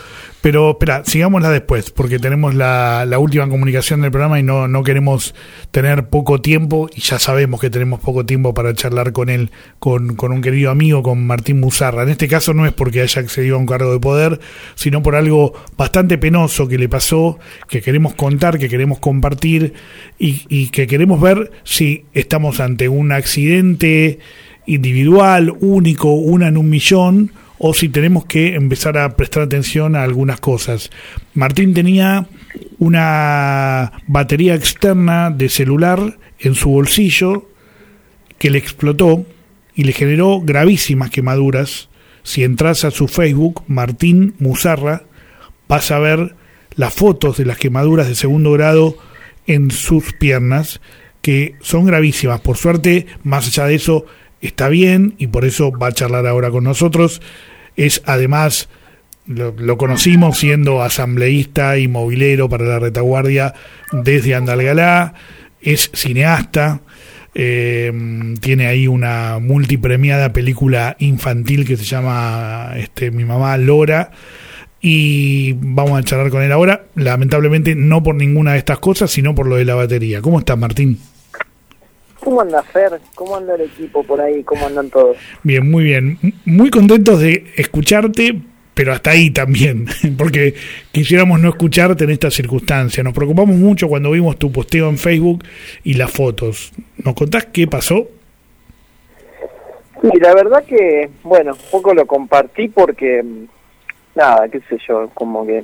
Pero espera, sigámosla después, porque tenemos la, la última comunicación del programa y no, no queremos tener poco tiempo, y ya sabemos que tenemos poco tiempo para charlar con él, con, un querido amigo, con Martín Musarra. En este caso no es porque haya accedido a un cargo de poder, sino por algo bastante penoso que le pasó, que queremos contar, que queremos compartir, y, y que queremos ver si estamos ante un accidente individual, único, una en un millón, o si tenemos que empezar a prestar atención a algunas cosas. Martín tenía una batería externa de celular en su bolsillo que le explotó y le generó gravísimas quemaduras. Si entras a su Facebook, Martín Musarra, vas a ver las fotos de las quemaduras de segundo grado en sus piernas, que son gravísimas. Por suerte, más allá de eso, está bien y por eso va a charlar ahora con nosotros. Es además, lo, conocimos siendo asambleísta y movilero para la retaguardia desde Andalgalá, es cineasta, eh, tiene ahí una multipremiada película infantil que se llama este, Mi mamá Lora. Y vamos a charlar con él ahora, lamentablemente no por ninguna de estas cosas, sino por lo de la batería. ¿Cómo estás, Martín? ¿Cómo anda Fer? ¿Cómo anda el equipo por ahí? ¿Cómo andan todos? Bien, muy bien. Muy contentos de escucharte, pero hasta ahí también, porque quisiéramos no escucharte en esta circunstancia. Nos preocupamos mucho cuando vimos tu posteo en Facebook y las fotos. ¿Nos contás qué pasó? Sí, la verdad que, bueno, un poco lo compartí porque, mm, nada, qué sé yo, como que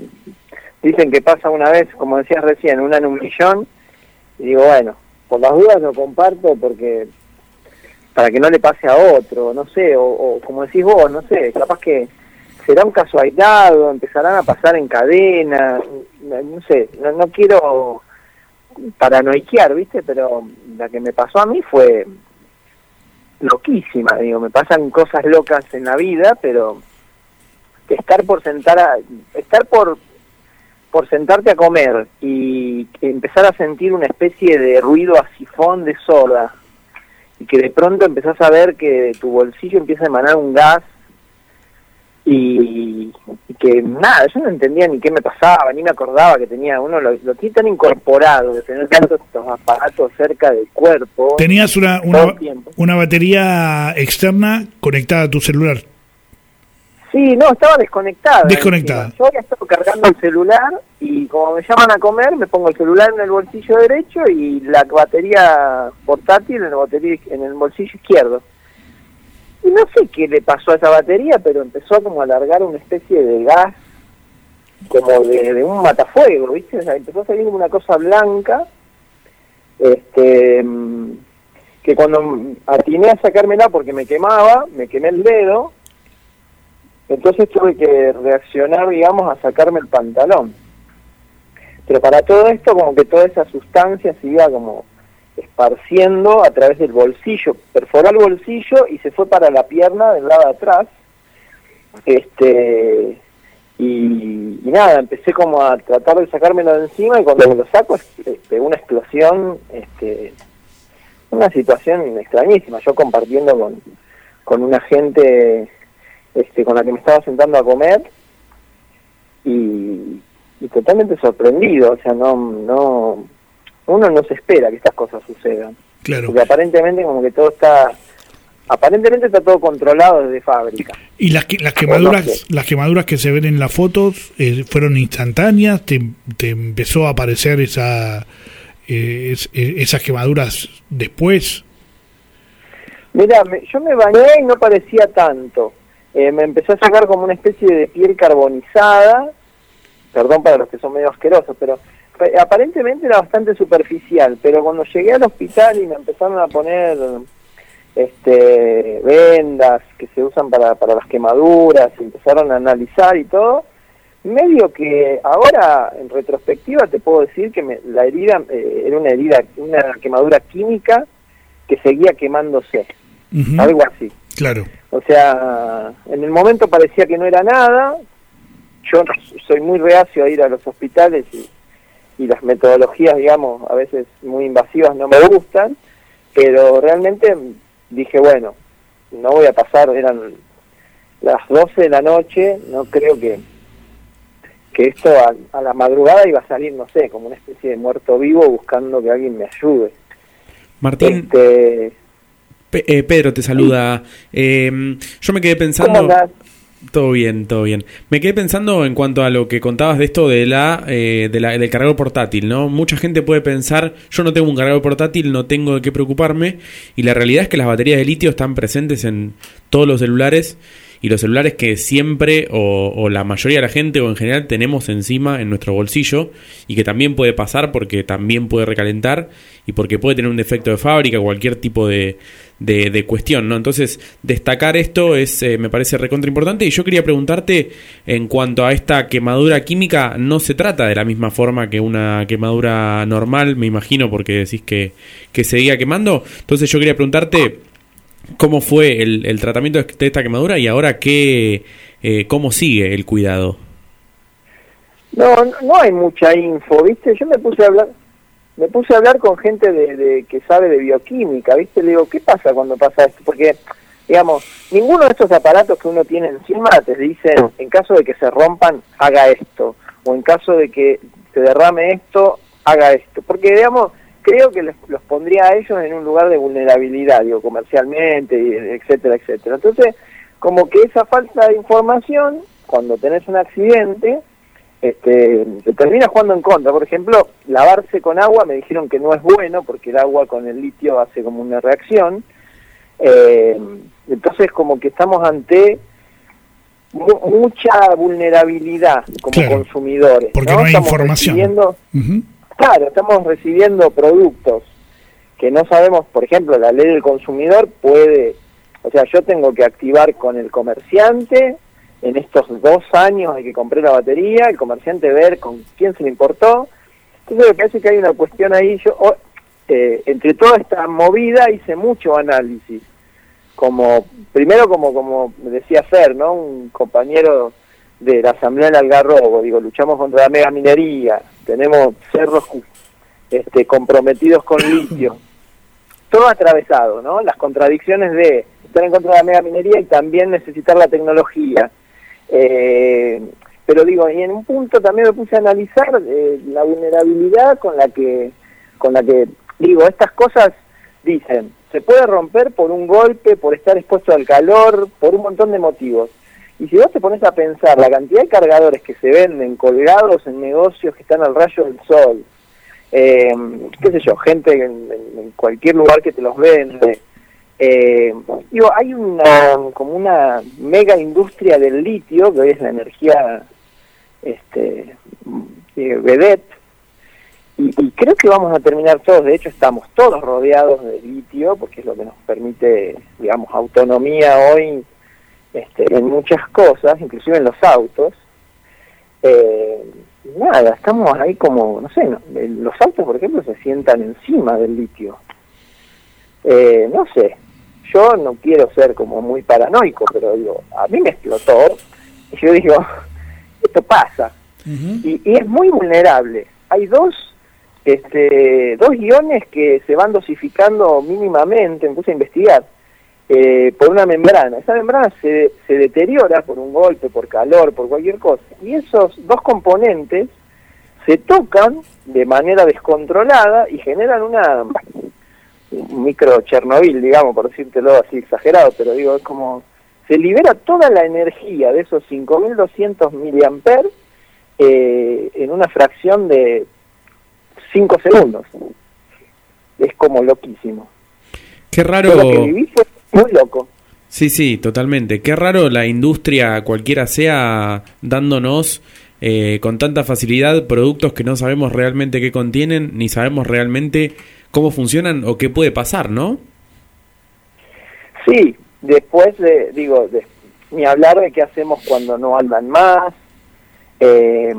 dicen que pasa una vez, como decías recién, una en un millón, y digo, bueno, por las dudas lo comparto porque para que no le pase a otro, no sé, o, como decís vos, no sé, capaz que será un caso aislado, empezarán a pasar en cadena, no, sé, no, no quiero paranoiquear, ¿viste? Pero la que me pasó a mí fue loquísima, digo, me pasan cosas locas en la vida, pero estar por sentar a, estar por por sentarte a comer y empezar a sentir una especie de ruido a sifón de soda y que de pronto empezás a ver que tu bolsillo empieza a emanar un gas y, y que nada, yo no entendía ni qué me pasaba, ni me acordaba que tenía uno, lo, lo tiene tan incorporado de tener tantos estos aparatos cerca del cuerpo. Tenías una, una batería externa conectada a tu celular. Sí, no, estaba desconectada. Desconectada. Yo había estado cargando el celular y como me llaman a comer, me pongo el celular en el bolsillo derecho y la batería portátil en el, batería, en el bolsillo izquierdo. Y no sé qué le pasó a esa batería, pero empezó como a alargar una especie de gas, como de, de un matafuego, ¿viste? O sea, empezó a salir como una cosa blanca, este mm, que cuando atiné a sacármela porque me quemaba, me quemé el dedo, entonces tuve que reaccionar, digamos, a sacarme el pantalón. Pero para todo esto, como que toda esa sustancia se iba como esparciendo a través del bolsillo, perforó el bolsillo y se fue para la pierna del lado de atrás. Este y, nada, empecé como a tratar de sacármelo de encima y cuando me lo saco es- pegó una explosión, este, una situación extrañísima. Yo compartiendo con, con una gente este, con la que me estaba sentando a comer y, y totalmente sorprendido, o sea, no, no, uno no se espera que estas cosas sucedan. Claro. Porque aparentemente como que todo está, aparentemente está todo controlado desde fábrica. Y las, que- las no quemaduras sé. las quemaduras que se ven en las fotos eh, fueron instantáneas, te, te empezó a aparecer esa eh, es- eh, esas quemaduras después. Mira, me- yo me bañé y no parecía tanto. Eh, me empezó a sacar como una especie de piel carbonizada, perdón para los que son medio asquerosos, pero aparentemente era bastante superficial, pero cuando llegué al hospital y me empezaron a poner este vendas que se usan para, para las quemaduras, y empezaron a analizar y todo, medio que ahora en retrospectiva te puedo decir que me- la herida eh, era una herida, una quemadura química que seguía quemándose, algo así. Claro. O sea, en el momento parecía que no era nada. Yo soy muy reacio a ir a los hospitales y, y las metodologías, digamos, a veces muy invasivas no me gustan, pero realmente dije, bueno, no voy a pasar, eran las 12 de la noche, no creo que que esto a, a la madrugada iba a salir, no sé, como una especie de muerto vivo buscando que alguien me ayude. Martín, Este, Pe- eh, Pedro te saluda. Eh, yo me quedé ¿Cómo pensando... andás? Todo bien, todo bien. Me quedé pensando en cuanto a lo que contabas de esto de la, eh, de la- del cargador portátil, ¿no? Mucha gente puede pensar, yo no tengo un cargador portátil, no tengo de qué preocuparme, y la realidad es que las baterías de litio están presentes en todos los celulares, y los celulares que siempre, o, o la mayoría de la gente, o en general, tenemos encima en nuestro bolsillo, y que también puede pasar porque también puede recalentar, y porque puede tener un defecto de fábrica, cualquier tipo de, de, de cuestión, ¿no? Entonces, destacar esto es, eh, me parece recontra importante. Y yo quería preguntarte, en cuanto a esta quemadura química, no se trata de la misma forma que una quemadura normal, me imagino, porque decís que, que seguía quemando. Entonces, yo quería preguntarte cómo fue el, el tratamiento de esta quemadura y ahora qué, eh, cómo sigue el cuidado. No, no, hay mucha info, ¿viste? Yo me puse a hablar me puse a hablar con gente de, de- que sabe de bioquímica, ¿viste? Le digo, ¿qué pasa cuando pasa esto? Porque, digamos, ninguno de estos aparatos que uno tiene encima te dicen, en caso de que se rompan, haga esto, o en caso de que se derrame esto, haga esto. Porque, digamos, creo que les- los pondría a ellos en un lugar de vulnerabilidad, digo, comercialmente, etcétera, etcétera. Entonces, como que esa falta de información, cuando tenés un accidente, este, te termina jugando en contra. Por ejemplo, lavarse con agua me dijeron que no es bueno porque el agua con el litio hace como una reacción. Eh, entonces, como que estamos ante mu- mucha vulnerabilidad como Claro, consumidores. porque no hay Estamos información. recibiendo-. Claro, estamos recibiendo productos que no sabemos, por ejemplo, la ley del consumidor puede, o sea, yo tengo que activar con el comerciante en estos dos años de que compré la batería, el comerciante ver con quién se le importó. Entonces me parece que hay una cuestión ahí, yo o- eh, entre toda esta movida hice mucho análisis, como primero como como decía Fer, ¿no? Un compañero de la Asamblea del Algarrobo, digo, luchamos contra la mega minería, tenemos cerros este, comprometidos con litio, todo atravesado, ¿no? Las contradicciones de estar en contra de la mega minería y también necesitar la tecnología. Eh, pero digo, y en un punto también me puse a analizar eh, la vulnerabilidad con la que, con la que, digo, estas cosas dicen, se puede romper por un golpe, por estar expuesto al calor, por un montón de motivos. Y si vos te pones a pensar la cantidad de cargadores que se venden colgados en negocios que están al rayo del sol, eh, qué sé yo, gente en, en cualquier lugar que te los vende, eh, digo, hay una como una mega industria del litio, que hoy es la energía este, eh, vedette, y, y creo que vamos a terminar todos, de hecho estamos todos rodeados de litio, porque es lo que nos permite, digamos, autonomía hoy este, en muchas cosas, inclusive en los autos. Eh, nada, estamos ahí como, no sé, no, los autos, por ejemplo, se sientan encima del litio. Eh, no sé, yo no quiero ser como muy paranoico, pero digo, a mí me explotó y yo digo, esto pasa. y, y es muy vulnerable. Hay dos este, dos iones que se van dosificando mínimamente, me puse a investigar, eh, por una membrana. Esa membrana se, se deteriora por un golpe, por calor, por cualquier cosa. Y esos dos componentes se tocan de manera descontrolada y generan una un micro Chernobyl, digamos, por decírtelo así exagerado, pero digo, es como se libera toda la energía de esos 5200 miliamperes eh, en una fracción de 5 segundos. Es como loquísimo. Qué raro. Lo que muy loco. Sí, sí, totalmente. Qué raro la industria, cualquiera sea, dándonos eh, con tanta facilidad productos que no sabemos realmente qué contienen, ni sabemos realmente cómo funcionan o qué puede pasar, ¿no? Sí, después de, digo, ni hablar de qué hacemos cuando no andan más. Eh,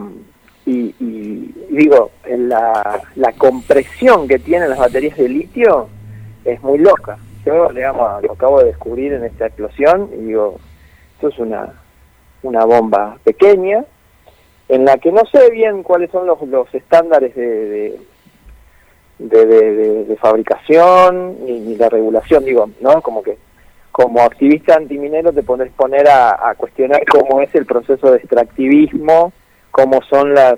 y, y, digo, la, la compresión que tienen las baterías de litio es muy loca. Yo, digamos, lo acabo de descubrir en esta explosión y digo, esto es una, una bomba pequeña en la que no sé bien cuáles son los, los estándares de, de, de, de, fabricación ni, ni de regulación, digo, ¿no? Como que como activista antiminero te pones poner a, a cuestionar cómo es el proceso de extractivismo, cómo son las,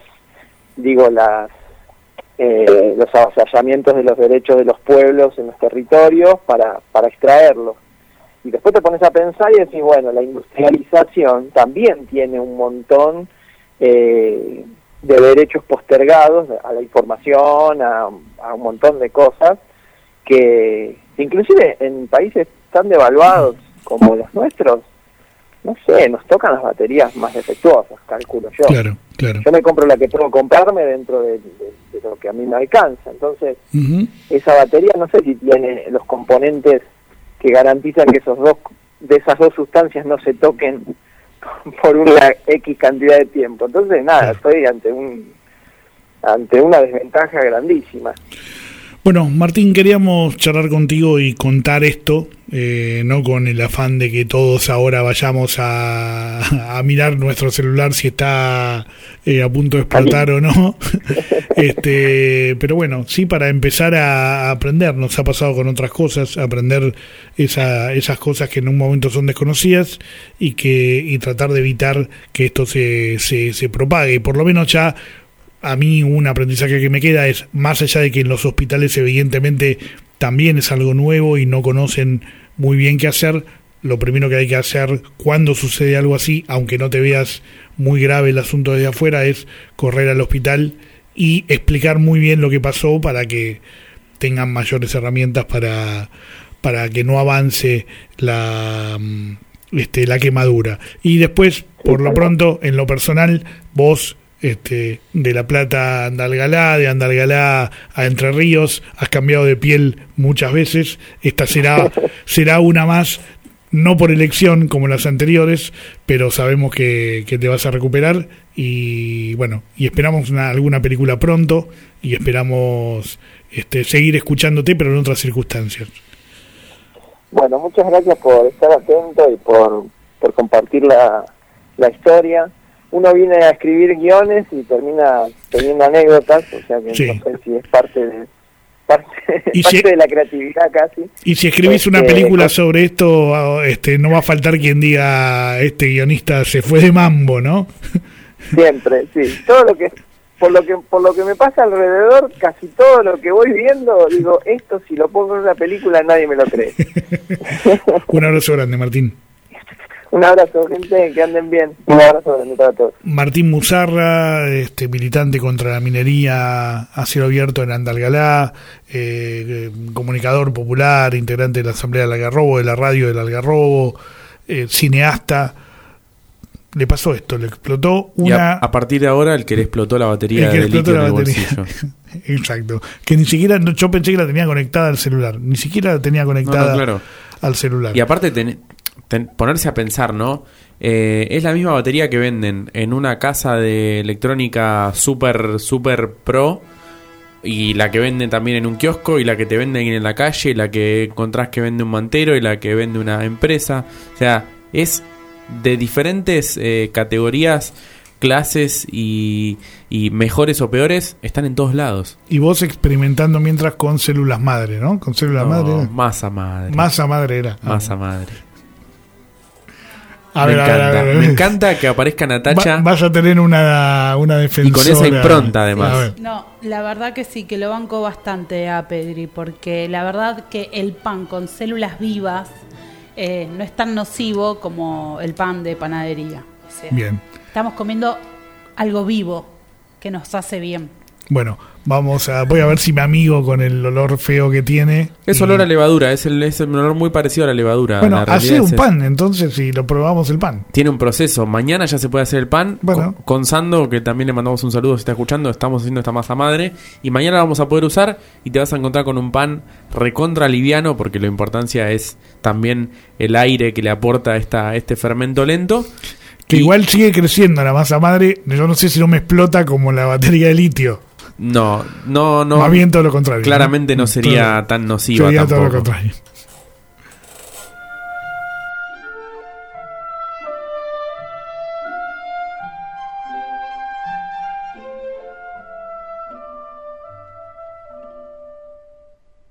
digo, las eh, los avasallamientos de los derechos de los pueblos en los territorios para, para extraerlos. Y después te pones a pensar y decís, bueno, la industrialización también tiene un montón eh, de derechos postergados a la información, a, a un montón de cosas, que inclusive en países tan devaluados como los nuestros, no sé, nos tocan las baterías más defectuosas, calculo yo. Claro, claro. Yo me compro la que puedo comprarme dentro de, de, de lo que a mí me alcanza. Entonces, esa batería no sé si tiene los componentes que garantizan que esos dos de esas dos sustancias no se toquen por una X cantidad de tiempo. Entonces, nada, estoy ante un ante una desventaja grandísima. Bueno, Martín, queríamos charlar contigo y contar esto, eh, no con el afán de que todos ahora vayamos a, a mirar nuestro celular si está eh, a punto de explotar o no. este, pero bueno, sí para empezar a aprender, nos ha pasado con otras cosas, aprender esa, esas cosas que en un momento son desconocidas y que y tratar de evitar que esto se, se, se propague. Por lo menos ya a mí un aprendizaje que me queda es, más allá de que en los hospitales evidentemente también es algo nuevo y no conocen muy bien qué hacer, lo primero que hay que hacer cuando sucede algo así, aunque no te veas muy grave el asunto desde afuera, es correr al hospital y explicar muy bien lo que pasó para que tengan mayores herramientas para, para que no avance la, este, la quemadura. Y después, por lo pronto, en lo personal, vos este, de La Plata a Andalgalá, de Andalgalá a Entre Ríos, has cambiado de piel muchas veces, esta será, será una más, no por elección como las anteriores, pero sabemos que, que te vas a recuperar y bueno, y esperamos una, alguna película pronto y esperamos este, seguir escuchándote, pero en otras circunstancias. Bueno, muchas gracias por estar atento y por, por compartir la, la historia. Uno viene a escribir guiones y termina teniendo anécdotas, o sea que Sí. no sé si es parte de parte, Y parte si- de la creatividad casi. Y si escribís una Este, película sobre esto, este, no va a faltar quien diga, este guionista se fue de mambo, ¿no? Siempre, sí. Todo lo que por lo que por lo que me pasa alrededor, casi todo lo que voy viendo, digo, esto si lo pongo en una película nadie me lo cree. Un abrazo grande, Martín. Un abrazo, gente, que anden bien. Un abrazo grande para todos. Martín Muzarra, este, militante contra la minería a cielo abierto en Andalgalá, eh, comunicador popular, integrante de la Asamblea del Algarrobo, de la radio del Algarrobo, eh, cineasta. Le pasó esto, le explotó Y una... a, a partir de ahora, el que le explotó la batería el que de explotó litio la en el batería. bolsillo. Exacto. Que ni siquiera, no, yo pensé que la tenía conectada al celular, ni siquiera la tenía conectada No, no, claro. al celular. Y aparte, ten- ten- ponerse a pensar, ¿no? Eh, es la misma batería que venden en una casa de electrónica super, super pro. Y la que venden también en un kiosco. Y la que te venden en la calle. Y la que encontrás que vende un mantero. Y la que vende una empresa. O sea, es de diferentes eh, categorías, clases y, y mejores o peores. Están en todos lados. Y vos experimentando mientras con células madre, ¿no? Con células No, madre. era. masa madre. Masa madre era. Ah, Masa madre. A me ver, a ver, encanta. a ver. Me encanta que aparezca Natacha. Va- vas a tener una, una defensora. Y con esa impronta, además. No, la verdad que sí, que lo banco bastante a Pedri, porque la verdad que el pan con células vivas eh, no es tan nocivo como el pan de panadería. O sea, Bien. Estamos comiendo algo vivo que nos hace bien. Bueno, vamos a. Voy a ver si me amigo con el olor feo que tiene. Es Y- olor a levadura, es, el, es un olor muy parecido a la levadura. Bueno, la hace un pan, entonces, si lo probamos el pan. Tiene un proceso. Mañana ya se puede hacer el pan. Bueno. Con, con Sando, que también le mandamos un saludo si está escuchando. Estamos haciendo esta masa madre. Y mañana la vamos a poder usar. Y te vas a encontrar con un pan recontra liviano. Porque la importancia es también el aire que le aporta esta, este fermento lento. Que Y- igual sigue creciendo la masa madre. Yo no sé si no me explota como la batería de litio. No, no, no. Más bien todo lo contrario. Claramente no, ¿no? sería Todo- tan nociva Sería todo lo tampoco. contrario.